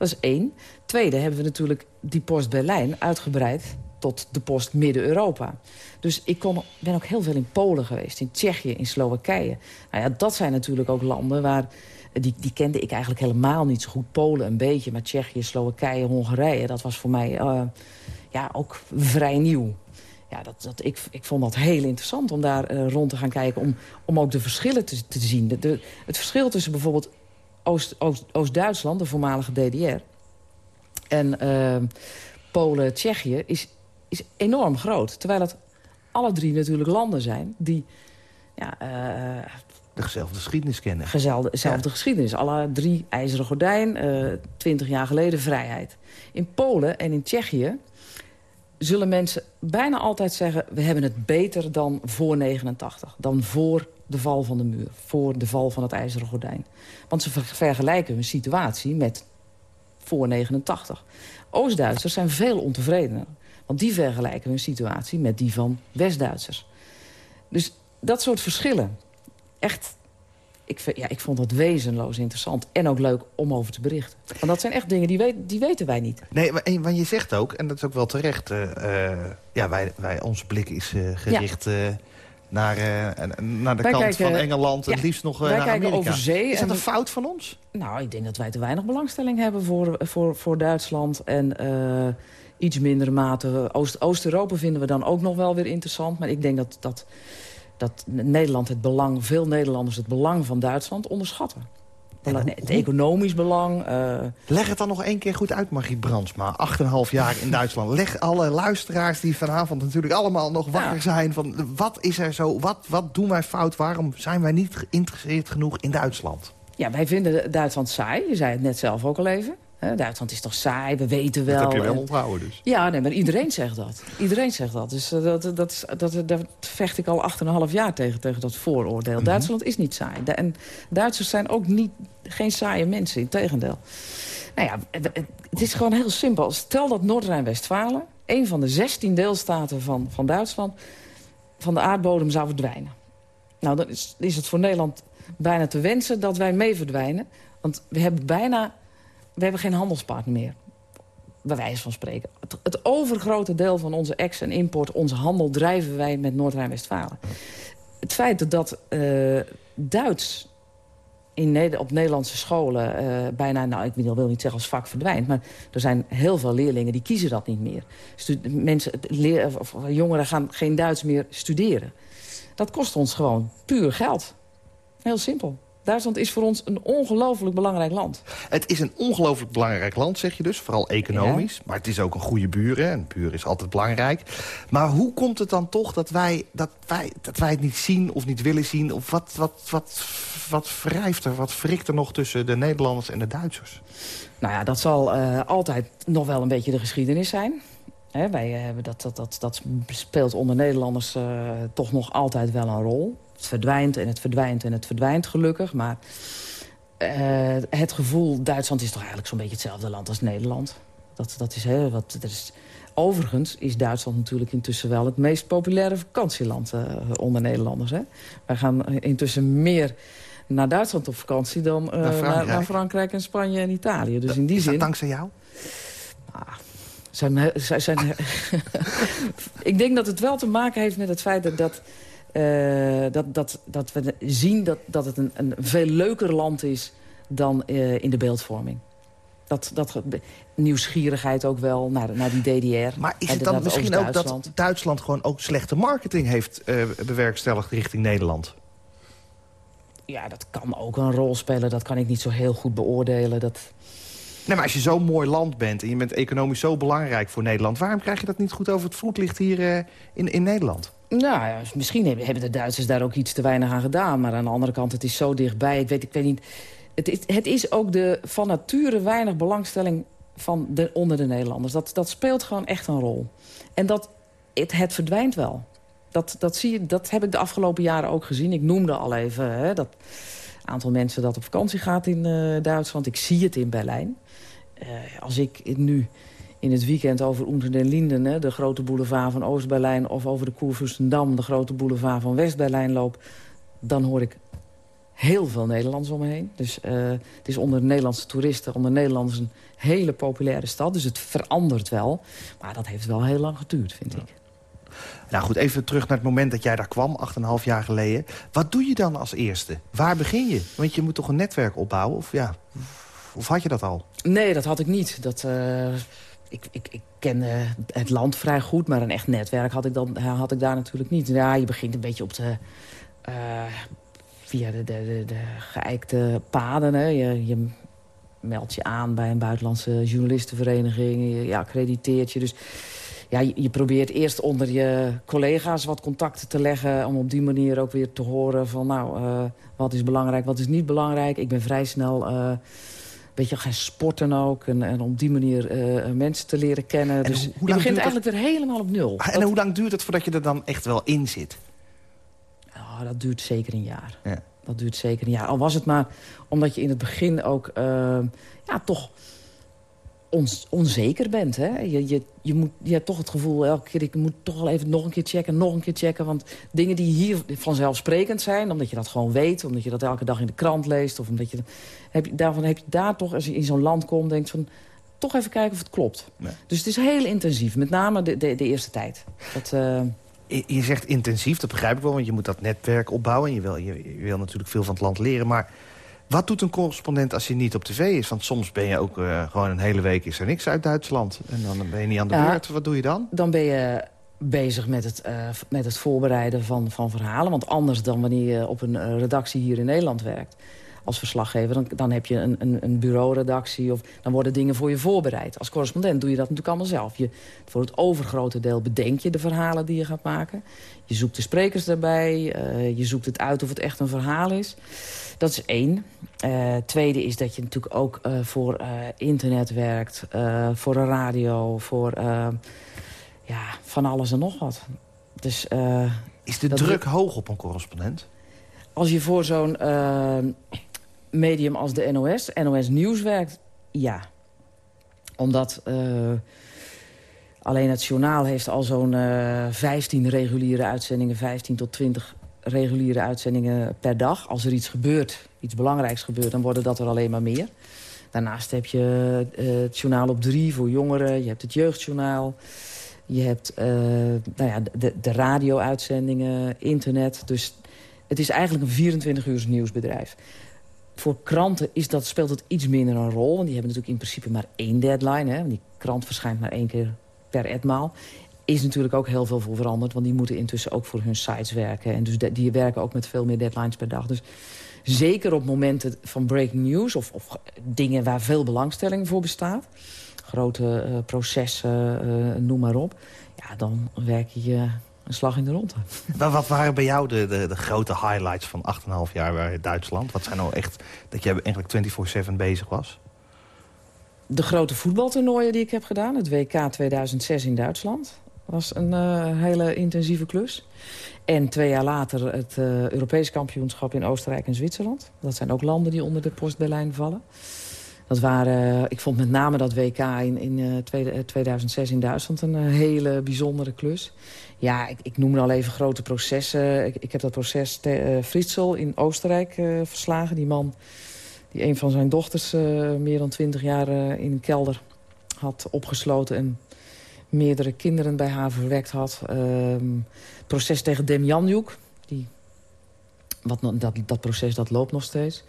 Dat is één. Tweede hebben we natuurlijk die post Berlijn uitgebreid tot de post Midden-Europa. Dus ik kon, ben ook heel veel in Polen geweest, in Tsjechië, in Slowakije. Nou ja, dat zijn natuurlijk ook landen waar... Die, die kende ik eigenlijk helemaal niet zo goed. Polen een beetje, maar Tsjechië, Slowakije, Hongarije... dat was voor mij uh, ja, ook vrij nieuw ja, dat, dat, ik, ik vond dat heel interessant om daar uh, rond te gaan kijken. Om, om ook de verschillen te, te zien. De, de, het verschil tussen bijvoorbeeld Oost-Duitsland, Oost, de voormalige DDR... en uh, Polen, Tsjechië, is, is enorm groot. Terwijl het alle drie natuurlijk landen zijn die... Ja, uh, dezelfde geschiedenis kennen. Dezelfde Ja. geschiedenis. Alle drie ijzeren gordijn, eh, twintig jaar geleden vrijheid. In Polen en in Tsjechië zullen mensen bijna altijd zeggen... we hebben het beter dan voor 89. Dan voor de val van de muur. Voor de val van het ijzeren gordijn. Want ze ver- vergelijken hun situatie met voor 89. Oost-Duitsers zijn veel ontevredener. Want die vergelijken hun situatie met die van West-Duitsers. Dus dat soort verschillen. Echt, ik, ja, ik vond dat wezenloos interessant. En ook leuk om over te berichten. Want dat zijn echt dingen die, weet, die weten wij niet. Nee, maar, en- want je zegt ook, en dat is ook wel terecht... eh, ja, wij, wij, onze blik is eh, gericht naar, eh, naar de Wij kant kijken- van Engeland... en ja, liefst nog eh, naar Amerika. over zee Is dat en een fout van ons? Nou, ik denk dat wij te weinig belangstelling hebben voor, voor, voor Duitsland. En eh, iets mindere mate Oost- Oost-Europa vinden we dan ook nog wel weer interessant. Maar ik denk dat, dat, dat Nederland het belang, veel Nederlanders het belang van Duitsland onderschatten. Hoe- het economisch belang. eh, Leg het dan nog één keer goed uit, Margriet Brandsma. 8,5 jaar in Duitsland. Leg alle luisteraars die vanavond natuurlijk allemaal nog wakker Ja. zijn... van wat is er zo, wat, wat doen wij fout? Waarom zijn wij niet geïnteresseerd genoeg in Duitsland? ja, wij vinden Duitsland saai. Je zei het net zelf ook al even. Hè, Duitsland is toch saai, we weten wel. dat heb je wel En- onthouden dus. Ja, nee, maar iedereen zegt dat. Iedereen zegt dat. Dus eh, dat, dat, is- dat, dat vecht ik al 8,5 jaar tegen, tegen dat vooroordeel. Mhm. Duitsland is niet saai. Da- En Duitsers zijn ook niet, geen saaie mensen, integendeel. Nou ja, het, het is gewoon heel simpel. Stel dat Noord-Rijn-Westfalen, een van de 16 deelstaten van, van Duitsland... van de aardbodem zou verdwijnen. Nou, dan is, is het voor Nederland bijna te wensen dat wij mee verdwijnen. Want we hebben bijna... We hebben geen handelspartner meer bij wijze van spreken. Het, overgrote deel van onze ex en import, onze handel... drijven wij met Noord-Rijn-Westfalen. Het feit dat eh, Duits in op Nederlandse scholen eh, bijna... nou, ik wil niet zeggen als vak verdwijnt... maar er zijn heel veel leerlingen die kiezen dat niet meer. Mensen, jongeren gaan geen Duits meer studeren. Dat kost ons gewoon puur geld. Heel simpel. Duitsland is voor ons een ongelooflijk belangrijk land. Het is een ongelooflijk belangrijk land, zeg je dus. Vooral economisch. Maar het is ook een goede buren. En buren is altijd belangrijk. Maar hoe komt het dan toch dat wij, dat wij, dat wij het niet zien of niet willen zien? Of wat, wat, wat, wat wrijft er, wat wrikt er nog tussen de Nederlanders en de Duitsers? Nou ja, dat zal eh, altijd nog wel een beetje de geschiedenis zijn. Hè, wij hebben dat, dat, dat, dat speelt onder Nederlanders eh, toch nog altijd wel een rol. Het verdwijnt en het verdwijnt en het verdwijnt gelukkig. Maar eh, het gevoel, Duitsland is toch eigenlijk zo'n beetje hetzelfde land als Nederland. Dat, dat is, hè, wat, dat is, overigens is Duitsland natuurlijk intussen wel het meest populaire vakantieland eh, onder Nederlanders. Hè. Wij gaan intussen meer naar Duitsland op vakantie dan eh, Naar Frankrijk. naar Frankrijk en Spanje en Italië. Dus in die is zin dat dankzij jou? zijn, zijn, zijn <laughs> ik denk dat het wel te maken heeft met het feit dat, dat, eh, dat, dat, dat we zien dat, dat het een, een veel leuker land is dan eh, in de beeldvorming. Dat, dat nieuwsgierigheid ook wel naar, naar die DDR. Maar is het dan misschien ook dat. Duitsland gewoon ook slechte marketing heeft eh, bewerkstelligd richting Nederland? Ja, dat kan ook een rol spelen. Dat kan ik niet zo heel goed beoordelen. Dat, Nee, maar als je zo'n mooi land bent en je bent economisch zo belangrijk voor Nederland... waarom krijg je dat niet goed over het voetlicht hier in, in Nederland? Nou misschien hebben de Duitsers daar ook iets te weinig aan gedaan. Maar aan de andere kant, het is zo dichtbij. Ik weet, ik weet niet. Het is, het is ook de van nature weinig belangstelling van de, onder de Nederlanders. Dat, dat speelt gewoon echt een rol. En dat, het, het verdwijnt wel. Dat, dat, zie je, dat heb ik de afgelopen jaren ook gezien. Ik noemde al even hè, dat aantal mensen dat op vakantie gaat in eh, Duitsland. Ik zie het in Berlijn. Eh, als ik nu in het weekend over Unter den Linden... Hè, de grote boulevard van Oost-Berlijn... of over de Kurfürstendamm, de grote boulevard van West-Berlijn loop... dan hoor ik heel veel Nederlands om me heen. Dus eh, het is onder de Nederlandse toeristen, onder Nederlanders... een hele populaire stad, dus het verandert wel. Maar dat heeft wel heel lang geduurd, vind ik. Nou goed, even terug naar het moment dat jij daar kwam, 8,5 jaar geleden. Wat doe je dan als eerste? Waar begin je? Want je moet toch een netwerk opbouwen? Of, ja, of had je dat al? Nee, dat had ik niet. Dat, eh, ik, ik, ik kende het land vrij goed, maar een echt netwerk had ik, dan, had ik daar natuurlijk niet. Ja, je begint een beetje op de... eh, via de, de, de, de geëikte paden. Hè. Je, je meldt je aan bij een buitenlandse journalistenvereniging. Je, accrediteert je. Dus ja, je, probeert eerst onder je collega's wat contacten te leggen... om op die manier ook weer te horen van, nou, uh, wat is belangrijk, wat is niet belangrijk. Ik ben vrij snel... Uh, beetje gaan sporten ook. En, en op die manier uh, mensen te leren kennen. En dus hoe, hoe je begint eigenlijk weer helemaal op nul. En dat... hoe lang duurt het voordat je er dan echt wel in zit? Oh, dat duurt zeker een jaar. Ja. Dat duurt zeker een jaar. Al was het maar omdat je in het begin ook... Uh, ja, toch onzeker bent. Hè? Je, je, je, moet, je hebt toch het gevoel elke keer... ik moet toch wel even nog een keer checken, nog een keer checken. Want dingen die hier vanzelfsprekend zijn... omdat je dat gewoon weet, omdat je dat elke dag in de krant leest... of omdat je, heb je, daarvan heb je daar toch, als je in zo'n land komt... denkt van, toch even kijken of het klopt. Dus het is heel intensief, met name de, de, de eerste tijd. Dat, uh... je, zegt intensief, dat begrijp ik wel... want je moet dat netwerk opbouwen. Je wil, je, je wil natuurlijk veel van het land leren, maar... Wat doet een correspondent als je niet op tv is? Want soms ben je ook uh, gewoon een hele week is er niks uit Duitsland. En dan ben je niet aan de ja, beurt. Wat doe je dan? Dan ben je bezig met het, uh, met het voorbereiden van, van verhalen. Want anders dan wanneer je op een uh, redactie hier in Nederland werkt als verslaggever. Dan, dan heb je een, een, een bureauredactie of dan worden dingen voor je voorbereid. Als correspondent doe je dat natuurlijk allemaal zelf. Je, voor het overgrote deel bedenk je de verhalen die je gaat maken. Je zoekt de sprekers daarbij. Uh, je zoekt het uit of het echt een verhaal is. Dat is één. Uh, tweede is dat je natuurlijk ook uh, voor internet werkt. voor de radio. Voor ja, van alles en nog wat. Dus, is de druk hoog op een correspondent? Als je voor zo'n medium als de NOS, NOS Nieuws werkt, ja. Omdat uh, alleen het journaal heeft al zo'n uh, eh, 15 reguliere uitzendingen... 15 tot 20 reguliere uitzendingen per dag. Als er iets gebeurt, iets belangrijks gebeurt, dan worden dat er alleen maar meer. Daarnaast heb je uh, het journaal op drie voor jongeren. Je hebt het jeugdjournaal. Je hebt nou ja, de, de radio-uitzendingen, internet. Dus het is eigenlijk een 24 uur nieuwsbedrijf. Voor kranten is dat, speelt het iets minder een rol. Want die hebben natuurlijk in principe maar één deadline. Hè? Want die krant verschijnt maar één keer per etmaal. Is natuurlijk ook heel veel voor veranderd. Want die moeten intussen ook voor hun sites werken. En dus die werken ook met veel meer deadlines per dag. Dus zeker op momenten van breaking news... of, of dingen waar veel belangstelling voor bestaat... grote uh, processen, uh, noem maar op... ja, dan werk je een slag in de ronde. <laughs> Wat waren bij jou de, de, de grote highlights van 8,5 jaar bij Duitsland? Wat zijn nou echt dat je eigenlijk 24-7 bezig was? De grote voetbaltoernooien die ik heb gedaan. Het WK 2006 in Duitsland. was een uh, hele intensieve klus. En twee jaar later het uh, Europees kampioenschap in Oostenrijk en Zwitserland. Dat zijn ook landen die onder de post Berlijn vallen. Dat waren, ik vond met name dat WK in, in uh, 2006 in Duitsland een hele bijzondere klus. Ja, ik, ik noem al even grote processen. Ik, ik heb dat proces te, Fritzl in Oostenrijk uh, verslagen. Die man die een van zijn dochters uh, meer dan twintig jaar in een kelder had opgesloten... en meerdere kinderen bij haar verwekt had. Ehm, proces tegen Demjanjuk. Die, wat, dat, dat proces dat loopt nog steeds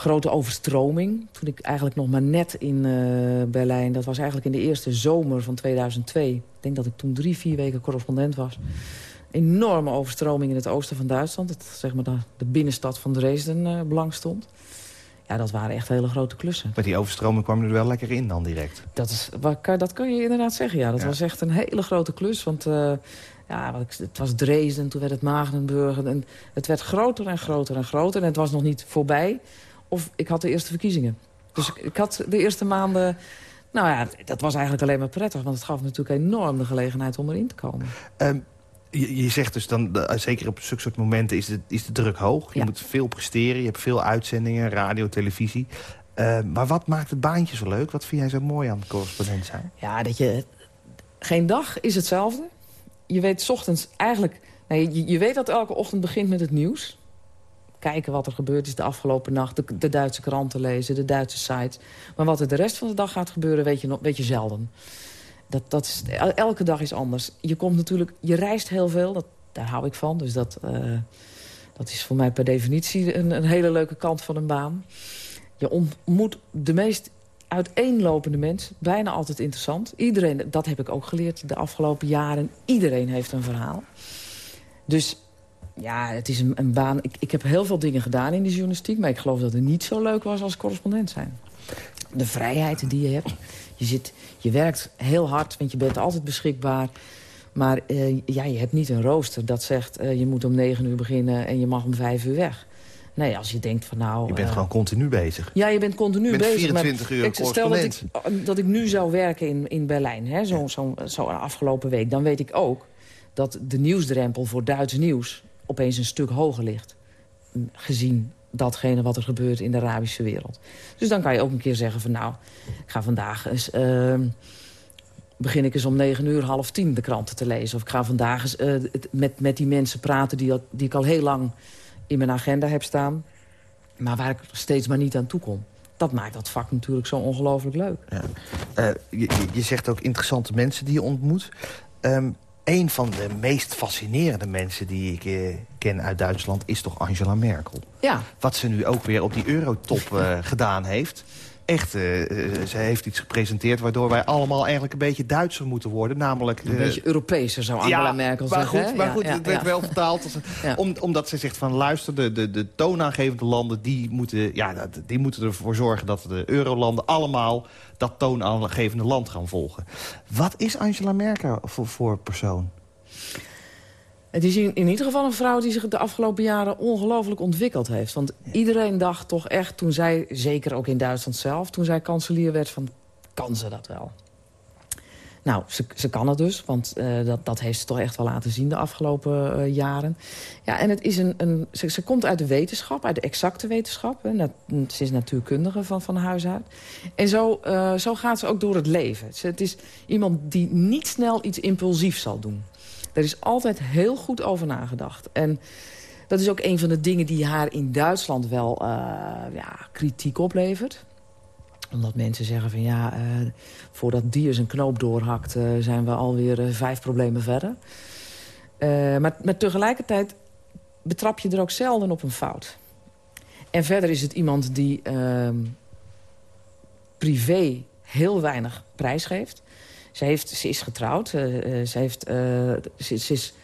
grote overstroming. Toen ik eigenlijk nog maar net in uh, Berlijn... dat was eigenlijk in de eerste zomer van 2002. Ik denk dat ik toen drie, vier weken correspondent was. Enorme overstroming in het oosten van Duitsland. Dat zeg maar de, de binnenstad van Dresden uh, belang stond. Ja, dat waren echt hele grote klussen. Met die overstroming kwam er wel lekker in dan direct? Dat, is, dat kan je inderdaad zeggen, ja. Dat was echt een hele grote klus. Want uh, ja, het was Dresden, toen werd het Magenburg. En het werd groter en groter en groter. En het was nog niet voorbij of ik had de eerste verkiezingen. Dus ik, had de eerste maanden... Nou ja, dat was eigenlijk alleen maar prettig. Want het gaf natuurlijk enorm de gelegenheid om erin te komen. Ehm, je, je, zegt dus dan, zeker op zulke soort momenten is de, is de druk hoog. Je moet veel presteren, je hebt veel uitzendingen, radio, televisie. Ehm, maar wat maakt het baantje zo leuk? Wat vind jij zo mooi aan het correspondent zijn? Ja, dat je... Geen dag is hetzelfde. Je weet s ochtends eigenlijk... Nee, je, je weet dat elke ochtend begint met het nieuws kijken wat er gebeurd is de afgelopen nacht. De, de, Duitse kranten lezen, de Duitse sites. Maar wat er de rest van de dag gaat gebeuren, weet je, weet je zelden. Dat, dat is, elke dag is anders. Je komt natuurlijk, je reist heel veel, dat, daar hou ik van. Dus dat, uh, dat is voor mij per definitie een, een hele leuke kant van een baan. Je ontmoet de meest uiteenlopende mensen. Bijna altijd interessant. Iedereen, dat heb ik ook geleerd de afgelopen jaren. Iedereen heeft een verhaal. Dus ja, het is een, een baan... Ik, ik heb heel veel dingen gedaan in de journalistiek... maar ik geloof dat het niet zo leuk was als correspondent zijn. de vrijheid die je hebt. Je, zit, je werkt heel hard, want je bent altijd beschikbaar. Maar uh, ja, je hebt niet een rooster dat zegt... Uh, je moet om negen uur beginnen en je mag om vijf uur weg. Nee, als je denkt van nou... Je bent uh, gewoon continu bezig. Ja, je bent continu je bent bezig. 24 uur ik, Stel dat ik, dat ik nu zou werken in, in Berlijn, zo'n zo, zo, zo afgelopen week... dan weet ik ook dat de nieuwsdrempel voor Duits nieuws opeens een stuk hoger ligt. Gezien datgene wat er gebeurt in de Arabische wereld. Dus dan kan je ook een keer zeggen van nou, ik ga vandaag eens... Uh, begin ik eens om negen uur, half tien de kranten te lezen. Of ik ga vandaag eens uh, met, met die mensen praten die, die ik al heel lang in mijn agenda heb staan. Maar waar ik steeds maar niet aan toe kom. Dat maakt dat vak natuurlijk zo ongelooflijk leuk. Ja. Uh, je, zegt ook interessante mensen die je ontmoet. Um, een van de meest fascinerende mensen die ik eh, ken uit Duitsland... is toch Angela Merkel. Ja. Wat ze nu ook weer op die eurotop uh, <laughs> gedaan heeft. Echt, uh, ze heeft iets gepresenteerd waardoor wij allemaal eigenlijk een beetje Duitser moeten worden. Namelijk, een beetje Europese zou Angela ja, Merkel maar zeggen. Goed, maar ja, goed, ja, het werd wel vertaald. Als, <laughs> om, omdat ze zegt van luister, de, de, de toonaangevende landen... Die moeten, ja, die moeten ervoor zorgen dat de eurolanden allemaal dat toonaangevende land gaan volgen. Wat is Angela Merkel voor, voor persoon? Het is in, in, ieder geval een vrouw die zich de afgelopen jaren ongelooflijk ontwikkeld heeft. Want ja. iedereen dacht toch echt, toen zij, zeker ook in Duitsland zelf... toen zij kanselier werd, van kan ze dat wel? Nou, ze, ze kan het dus, want uh, dat, dat heeft ze toch echt wel laten zien de afgelopen uh, jaren. Ja, en het is een, een, ze, komt uit de wetenschap, uit de exacte wetenschap. Ze is natuurkundige van, van huis uit. En zo, uh, zo gaat ze ook door het leven. Ze, het is iemand die niet snel iets impulsiefs zal doen. Er is altijd heel goed over nagedacht. En dat is ook een van de dingen die haar in Duitsland wel ja, kritiek oplevert. Omdat mensen zeggen van ja, uh, voordat die eens een knoop doorhakt... Uh, zijn we alweer vijf problemen verder. maar, maar tegelijkertijd betrap je er ook zelden op een fout. En verder is het iemand die ehm, privé heel weinig prijs geeft. Ze, heeft, ze is getrouwd. Ze, heeft, ze, ze, is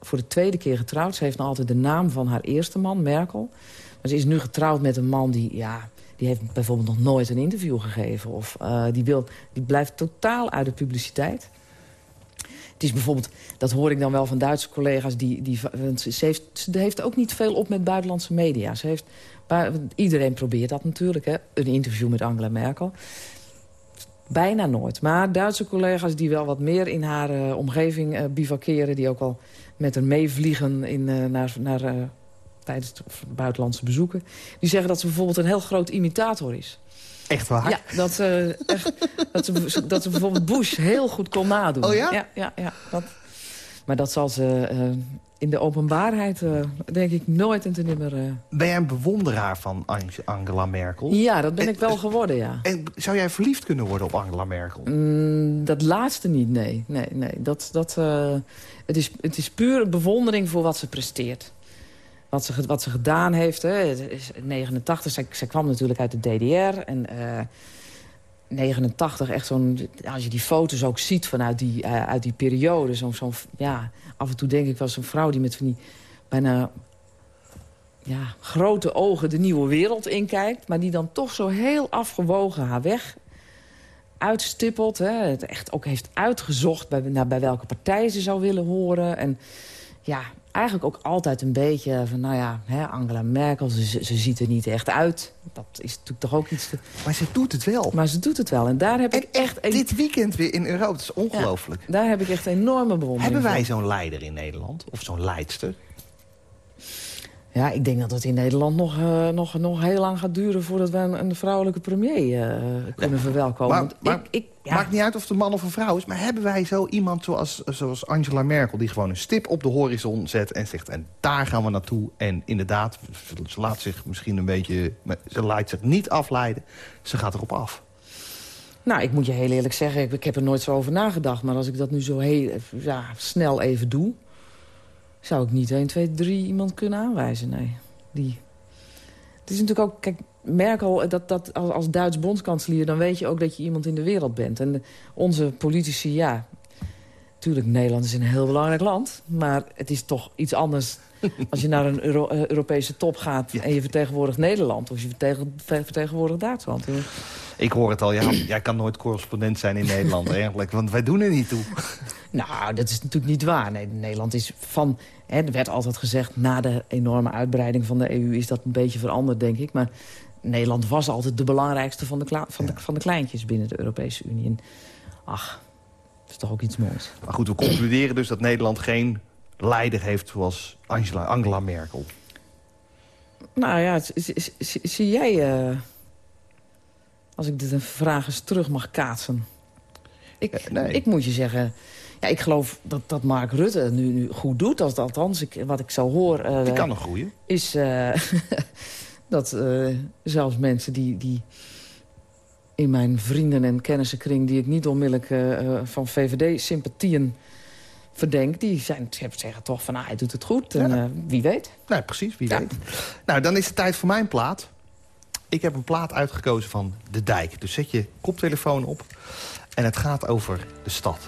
voor de tweede keer getrouwd. Ze heeft nog altijd de naam van haar eerste man, Merkel. Maar ze is nu getrouwd met een man die... Ja, die heeft bijvoorbeeld nog nooit een interview gegeven. Of die, wil, die blijft totaal uit de publiciteit. Het is bijvoorbeeld, dat hoor ik dan wel van Duitse collega's... Die, die, ze, heeft, ze heeft ook niet veel op met buitenlandse media. Ze heeft, iedereen probeert dat natuurlijk, hè, een interview met Angela Merkel. Bijna nooit. Maar Duitse collega's die wel wat meer in haar uh, omgeving uh, bivakeren... die ook al met haar meevliegen in, naar, naar, tijdens buitenlandse bezoeken... die zeggen dat ze bijvoorbeeld een heel groot imitator is. Echt waar? Ja, dat, ze, echt, dat, ze, dat ze bijvoorbeeld Bush heel goed kon nadoen. Oh ja? Ja, ja, ja dat, maar dat zal ze in de openbaarheid, uh, denk ik, nooit en te nimmer... Uh... Ben jij een bewonderaar van Angela Merkel? Ja, dat ben en, ik wel geworden, ja. En zou jij verliefd kunnen worden op Angela Merkel? Mm, dat laatste niet, nee. nee, nee. Dat, dat, het, is, het is puur bewondering voor wat ze presteert. Wat ze, wat ze gedaan heeft. Hè. Het is 89, zij, kwam natuurlijk uit de DDR. En 89, echt zo'n... Als je die foto's ook ziet vanuit die, uit die periode... zo'n zo ja, af en toe denk ik wel zo'n vrouw die met van die bijna ja, grote ogen de nieuwe wereld inkijkt... maar die dan toch zo heel afgewogen haar weg uitstippelt. Hè, het echt ook heeft uitgezocht bij, naar, bij welke partij ze zou willen horen. En ja, eigenlijk ook altijd een beetje van, nou ja, hè, Angela Merkel, ze, ze ziet er niet echt uit. Dat is natuurlijk toch ook iets te... Maar ze doet het wel. Maar ze doet het wel. En daar heb en ik echt... Een... Dit weekend weer in Europa, dat is ongelooflijk. Ja, daar heb ik echt enorme bewondering Hebben wij zo'n leider in Nederland? Of zo'n leidster? Ja, ik denk dat het in Nederland nog, uh, nog, nog heel lang gaat duren... voordat we een, een vrouwelijke premier uh, kunnen ja. verwelkomen. Maar, maar, ik, ik, ja. Maakt niet uit of het een man of een vrouw is... maar hebben wij zo iemand zoals, zoals Angela Merkel... die gewoon een stip op de horizon zet en zegt... en daar gaan we naartoe. En inderdaad, ze laat zich misschien een beetje... ze laat zich niet afleiden, ze gaat erop af. Nou, ik moet je heel eerlijk zeggen, ik, ik heb er nooit zo over nagedacht... maar als ik dat nu zo heel ja, snel even doe zou ik niet 1, 2, 3 iemand kunnen aanwijzen, nee. Die. Het is natuurlijk ook, kijk, Merkel, dat, dat als, als Duits bondskanselier... dan weet je ook dat je iemand in de wereld bent. En onze politici, ja... Natuurlijk, Nederland is een heel belangrijk land. Maar het is toch iets anders <laughs> als je naar een Euro, uh, Europese top gaat... En je vertegenwoordigt Nederland. Of je vertegen, vertegenwoordigt Duitsland. Ik hoor het al, ja, <clears throat> jij kan nooit correspondent zijn in Nederland eigenlijk. Want wij doen er niet toe. <laughs> Nou, dat is natuurlijk niet waar. Nee, Nederland is van... Hè, er werd altijd gezegd, na de enorme uitbreiding van de EU... is dat een beetje veranderd, denk ik. Maar Nederland was altijd de belangrijkste van de, van de, van de kleintjes binnen de Europese Unie. En, ach, dat is toch ook iets moois. Maar goed, we concluderen dus dat Nederland geen leider heeft zoals Angela, Angela Merkel. Nou ja, zie jij... Uh, als ik dit een vraag eens terug mag kaatsen. Ik, eh, nee. ik moet je zeggen... Ja, ik geloof dat, dat Mark Rutte nu, nu goed doet. Als, althans, ik, wat ik zo hoor... Uh, die kan nog groeien. Is <laughs> dat zelfs mensen die, die in mijn vrienden- en kennissenkring... die ik niet onmiddellijk van VVD-sympathieën verdenk... die zijn, zeggen toch van, ah, hij doet het goed. En wie weet. Nee, precies, wie weet. Nou, dan is het tijd voor mijn plaat. Ik heb een plaat uitgekozen van De Dijk. Dus zet je koptelefoon op. En het gaat over de stad.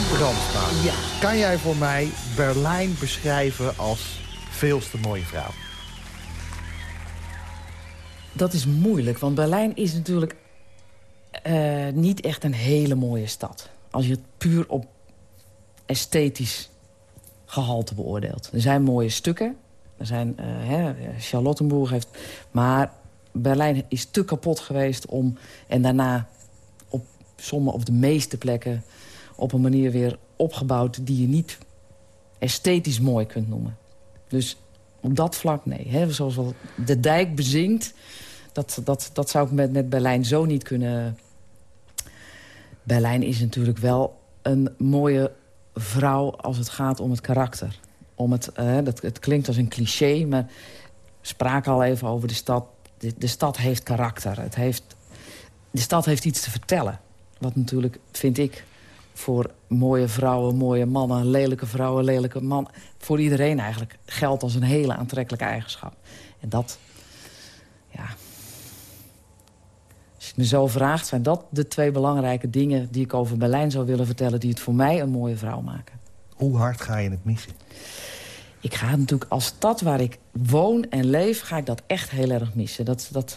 Brandsma. Ja. Kan jij voor mij Berlijn beschrijven als veelste mooie vrouw? Dat is moeilijk, want Berlijn is natuurlijk eh, niet echt een hele mooie stad. Als je het puur op esthetisch gehalte beoordeelt. Er zijn mooie stukken. Er zijn, eh, hè, Charlottenburg heeft... Maar Berlijn is te kapot geweest om... En daarna op sommige of de meeste plekken... op een manier weer opgebouwd die je niet esthetisch mooi kunt noemen. Dus op dat vlak, nee. Hè, zoals wel de dijk bezinkt... Dat, dat, dat zou ik met, met Berlijn zo niet kunnen... Berlijn is natuurlijk wel een mooie vrouw als het gaat om het karakter. Om het, uh, dat, het klinkt als een cliché, maar spraken al even over de stad. De, de, stad heeft karakter. Het heeft, de stad heeft iets te vertellen. Wat natuurlijk, vind ik, voor mooie vrouwen, mooie mannen... lelijke vrouwen, lelijke mannen... voor iedereen eigenlijk geldt als een hele aantrekkelijke eigenschap. En dat, ja... Als je me zo vraagt, zijn dat de twee belangrijke dingen... die ik over Berlijn zou willen vertellen... die het voor mij een mooie vrouw maken. Hoe hard ga je het missen? Ik ga natuurlijk als stad waar ik woon en leef... ga ik dat echt heel erg missen. Dat, dat,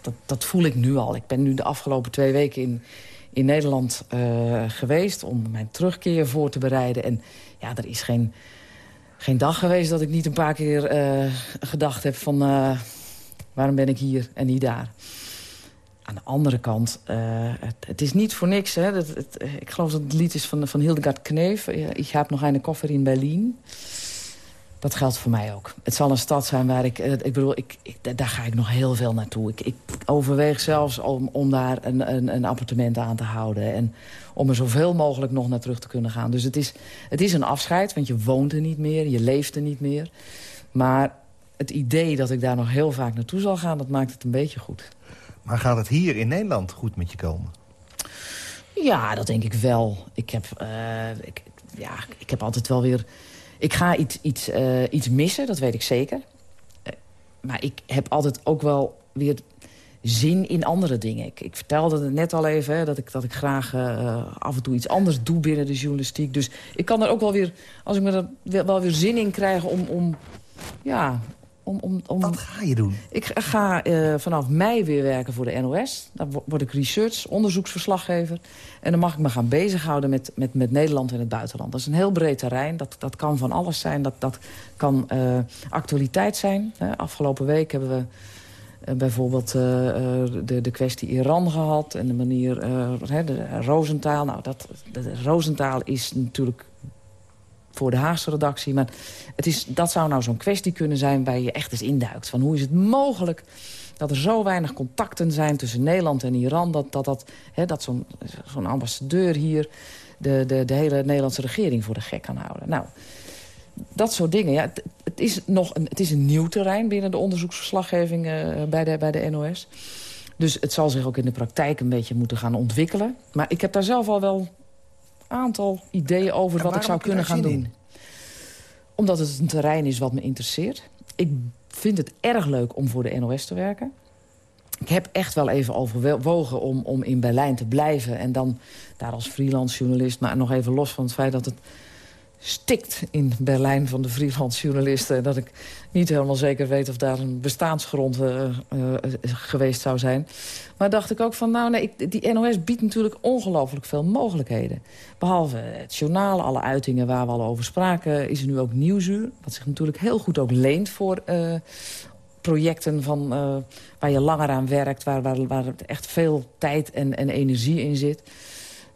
dat, dat voel ik nu al. Ik ben nu de afgelopen twee weken in, in Nederland uh, geweest... om mijn terugkeer voor te bereiden. En ja, er is geen, geen dag geweest dat ik niet een paar keer uh, gedacht heb van... Uh, waarom ben ik hier en niet daar? Aan de andere kant, het, het, is niet voor niks. Hè. Het, ik geloof dat het lied is van, van Hildegard Kneef. Ik heb nog een koffer in Berlijn. Dat geldt voor mij ook. Het zal een stad zijn waar ik... Ik bedoel, ik, ik, daar ga ik nog heel veel naartoe. Ik, ik overweeg zelfs om, om daar een, een, een, appartement aan te houden. En om er zoveel mogelijk nog naar terug te kunnen gaan. Dus het is, het is een afscheid, want je woont er niet meer. Je leeft er niet meer. Maar het idee dat ik daar nog heel vaak naartoe zal gaan... dat maakt het een beetje goed. Maar gaat het hier in Nederland goed met je komen? Ja, dat denk ik wel. Ik heb, uh, ik, ja, ik heb altijd wel weer... Ik ga iets, iets, uh, iets missen, dat weet ik zeker. Uh, maar ik heb altijd ook wel weer zin in andere dingen. Ik, ik vertelde het net al even, hè, dat, ik, dat ik graag af en toe iets anders doe binnen de journalistiek. Dus ik kan er ook wel weer, als ik me er wel weer zin in krijg om... om ja, om, om, om... Wat ga je doen? Ik ga uh, vanaf mei weer werken voor de NOS. Dan word ik research, onderzoeksverslaggever. En dan mag ik me gaan bezighouden met, met, met Nederland en het buitenland. Dat is een heel breed terrein. Dat, dat kan van alles zijn. Dat, dat kan uh, actualiteit zijn. Afgelopen week hebben we uh, bijvoorbeeld de, de kwestie Iran gehad. En de manier, de Roosentaal. Nou, dat, de, is natuurlijk voor de Haagse redactie. Maar het is, dat zou nou zo'n kwestie kunnen zijn waar je echt eens induikt. Van hoe is het mogelijk dat er zo weinig contacten zijn tussen Nederland en Iran... dat, dat, dat, dat zo'n zo'n ambassadeur hier de, de, de hele Nederlandse regering voor de gek kan houden. Nou, dat soort dingen. Ja, het, is nog een, het is een nieuw terrein binnen de onderzoeksverslaggeving uh, bij, de, bij de NOS. Dus het zal zich ook in de praktijk een beetje moeten gaan ontwikkelen. Maar ik heb daar zelf al wel aantal ideeën over wat ik zou kunnen gaan doen. In? Omdat het een terrein is wat me interesseert. Ik vind het erg leuk om voor de NOS te werken. Ik heb echt wel even overwogen om, om in Berlijn te blijven... en dan daar als freelance journalist... maar nog even los van het feit dat het stikt in Berlijn van de freelance journalisten... dat ik niet helemaal zeker weet of daar een bestaansgrond uh, uh, geweest zou zijn. Maar dacht ik ook van, nou nee, ik, die NOS biedt natuurlijk ongelooflijk veel mogelijkheden. Behalve het journaal, alle uitingen waar we al over spraken... is er nu ook Nieuwsuur, wat zich natuurlijk heel goed ook leent voor... Projecten van, waar je langer aan werkt, waar, waar, waar echt veel tijd en, en energie in zit.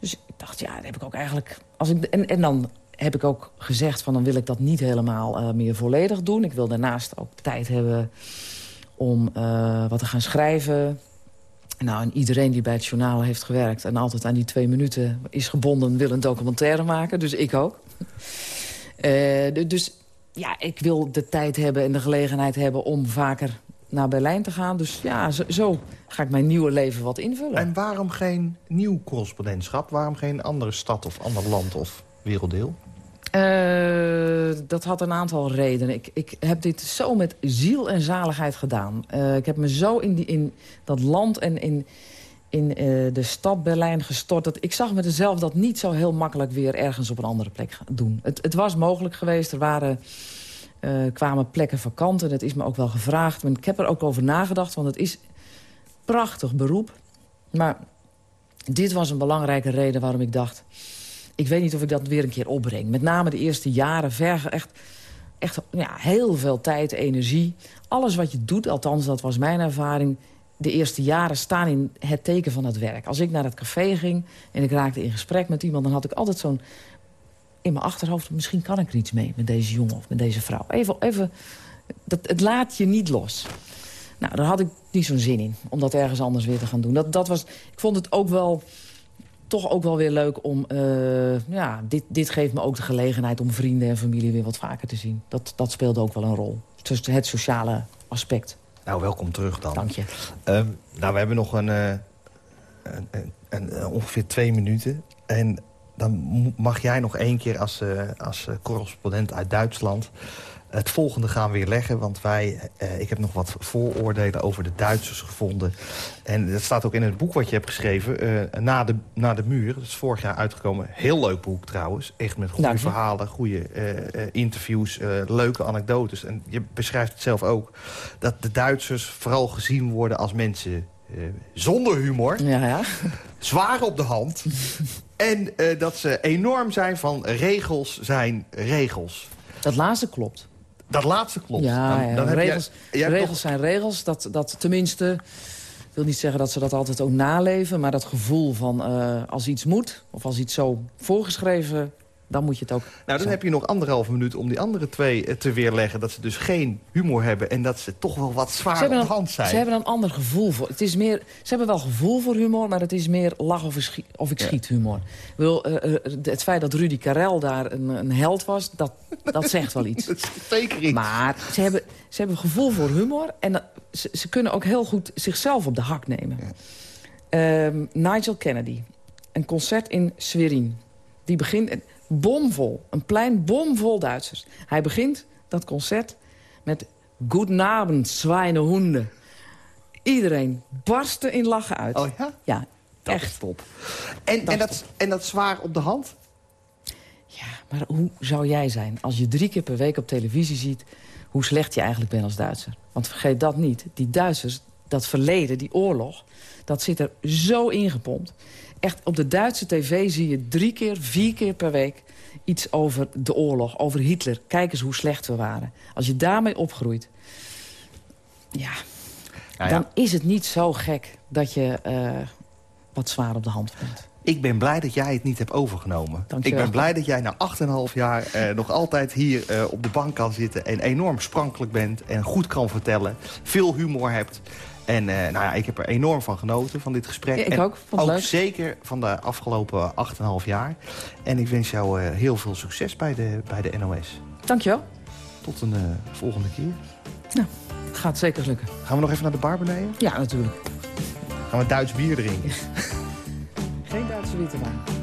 Dus ik dacht, ja, dat heb ik ook eigenlijk... Als ik, en, en dan heb ik ook gezegd van dan wil ik dat niet helemaal uh, meer volledig doen. Ik wil daarnaast ook tijd hebben om uh, wat te gaan schrijven. Nou, en iedereen die bij het journaal heeft gewerkt... en altijd aan die twee minuten is gebonden, wil een documentaire maken. Dus ik ook. <laughs> Uh, dus ja, ik wil de tijd hebben en de gelegenheid hebben... om vaker naar Berlijn te gaan. Dus ja, zo, zo ga ik mijn nieuwe leven wat invullen. En waarom geen nieuw correspondentschap? Waarom geen andere stad of ander land of werelddeel? Uh, dat had een aantal redenen. Ik, ik heb dit zo met ziel en zaligheid gedaan. Uh, ik heb me zo in, die, in dat land en in, in uh, de stad Berlijn gestort. Dat, ik zag mezelf dat niet zo heel makkelijk weer ergens op een andere plek doen. Het, het was mogelijk geweest. Er waren, kwamen plekken vakant en dat is me ook wel gevraagd. Maar ik heb er ook over nagedacht, want het is prachtig beroep. Maar dit was een belangrijke reden waarom ik dacht... ik weet niet of ik dat weer een keer opbreng. Met name de eerste jaren vergen echt, echt ja, heel veel tijd, energie. Alles wat je doet, althans dat was mijn ervaring de eerste jaren staan in het teken van het werk. Als ik naar het café ging en ik raakte in gesprek met iemand... dan had ik altijd zo'n in mijn achterhoofd... misschien kan ik er iets mee met deze jongen of met deze vrouw. Even, even dat, het laat je niet los. Nou, daar had ik niet zo'n zin in, om dat ergens anders weer te gaan doen. Dat, dat was, ik vond het ook wel, toch ook wel weer leuk om... Uh, ja, dit, dit geeft me ook de gelegenheid om vrienden en familie weer wat vaker te zien. Dat, dat speelde ook wel een rol. Dus het sociale aspect. Nou, welkom terug dan. Dank je. Um, nou, we hebben nog een, uh, een, ongeveer twee minuten. En dan mag jij nog één keer als, uh, als correspondent uit Duitsland het volgende gaan weer leggen. Want wij, eh, ik heb nog wat vooroordelen over de Duitsers gevonden. En dat staat ook in het boek wat je hebt geschreven. Uh, na, de, na de muur. Dat is vorig jaar uitgekomen. Heel leuk boek trouwens. Echt met goede verhalen, goede uh, interviews, leuke anekdotes. En je beschrijft het zelf ook. Dat de Duitsers vooral gezien worden als mensen zonder humor. Ja, ja. Zwaar op de hand. en dat ze enorm zijn van regels zijn regels. Dat laatste klopt. Dat laatste klopt. Ja, dan, dan regels, regels zijn regels. Dat, dat tenminste, ik wil niet zeggen dat ze dat altijd ook naleven... maar dat gevoel van uh, als iets moet, of als iets zo voorgeschreven dan moet je het ook... Nou, dan heb je nog anderhalve minuut om die andere twee eh, te weerleggen... dat ze dus geen humor hebben en dat ze toch wel wat zwaar op de hand zijn. Ze hebben een ander gevoel voor. Het is meer, ze hebben wel gevoel voor humor, maar het is meer lach of, schiet, of ik schiet humor. Wil, uh, het feit dat Rudy Karel daar een, een held was, dat, dat zegt wel iets. <laughs> dat zeker iets. Maar ze hebben, ze hebben gevoel voor humor en ze, ze, kunnen ook heel goed zichzelf op de hak nemen. Ja. Uh, Nigel Kennedy, een concert in Schwerin. Die begint bomvol. Een plein bomvol Duitsers. Hij begint dat concert met Guten Abend, zwijnenhoenden. Iedereen barstte in lachen uit. Oh ja? Ja, echt. top. En, en, dat, en dat zwaar op de hand? Ja, maar hoe zou jij zijn als je drie keer per week op televisie ziet... hoe slecht je eigenlijk bent als Duitser? Want vergeet dat niet. Die Duitsers, dat verleden, die oorlog... dat zit er zo ingepompt echt op de Duitse tv zie je drie keer, vier keer per week iets over de oorlog, over Hitler. Kijk eens hoe slecht we waren. Als je daarmee opgroeit, ja, dan is het niet zo gek dat je uh, wat zwaar op de hand bent. Ik ben blij dat jij het niet hebt overgenomen. Ik ben blij dat jij na 8,5 jaar uh, nog altijd hier uh, op de bank kan zitten... en enorm sprankelijk bent en goed kan vertellen. Veel humor hebt. En uh, nou ja, ik heb er enorm van genoten, van dit gesprek. Ja, ik en ook. Vond ook zeker van de afgelopen 8,5 jaar. En ik wens jou uh, heel veel succes bij de, bij de NOS. Dankjewel. Tot een uh, volgende keer. Nou, gaat zeker lukken. Gaan we nog even naar de bar beneden? Ja, natuurlijk. Gaan we Duits bier drinken? <laughs> Geen Duitse witte wijn.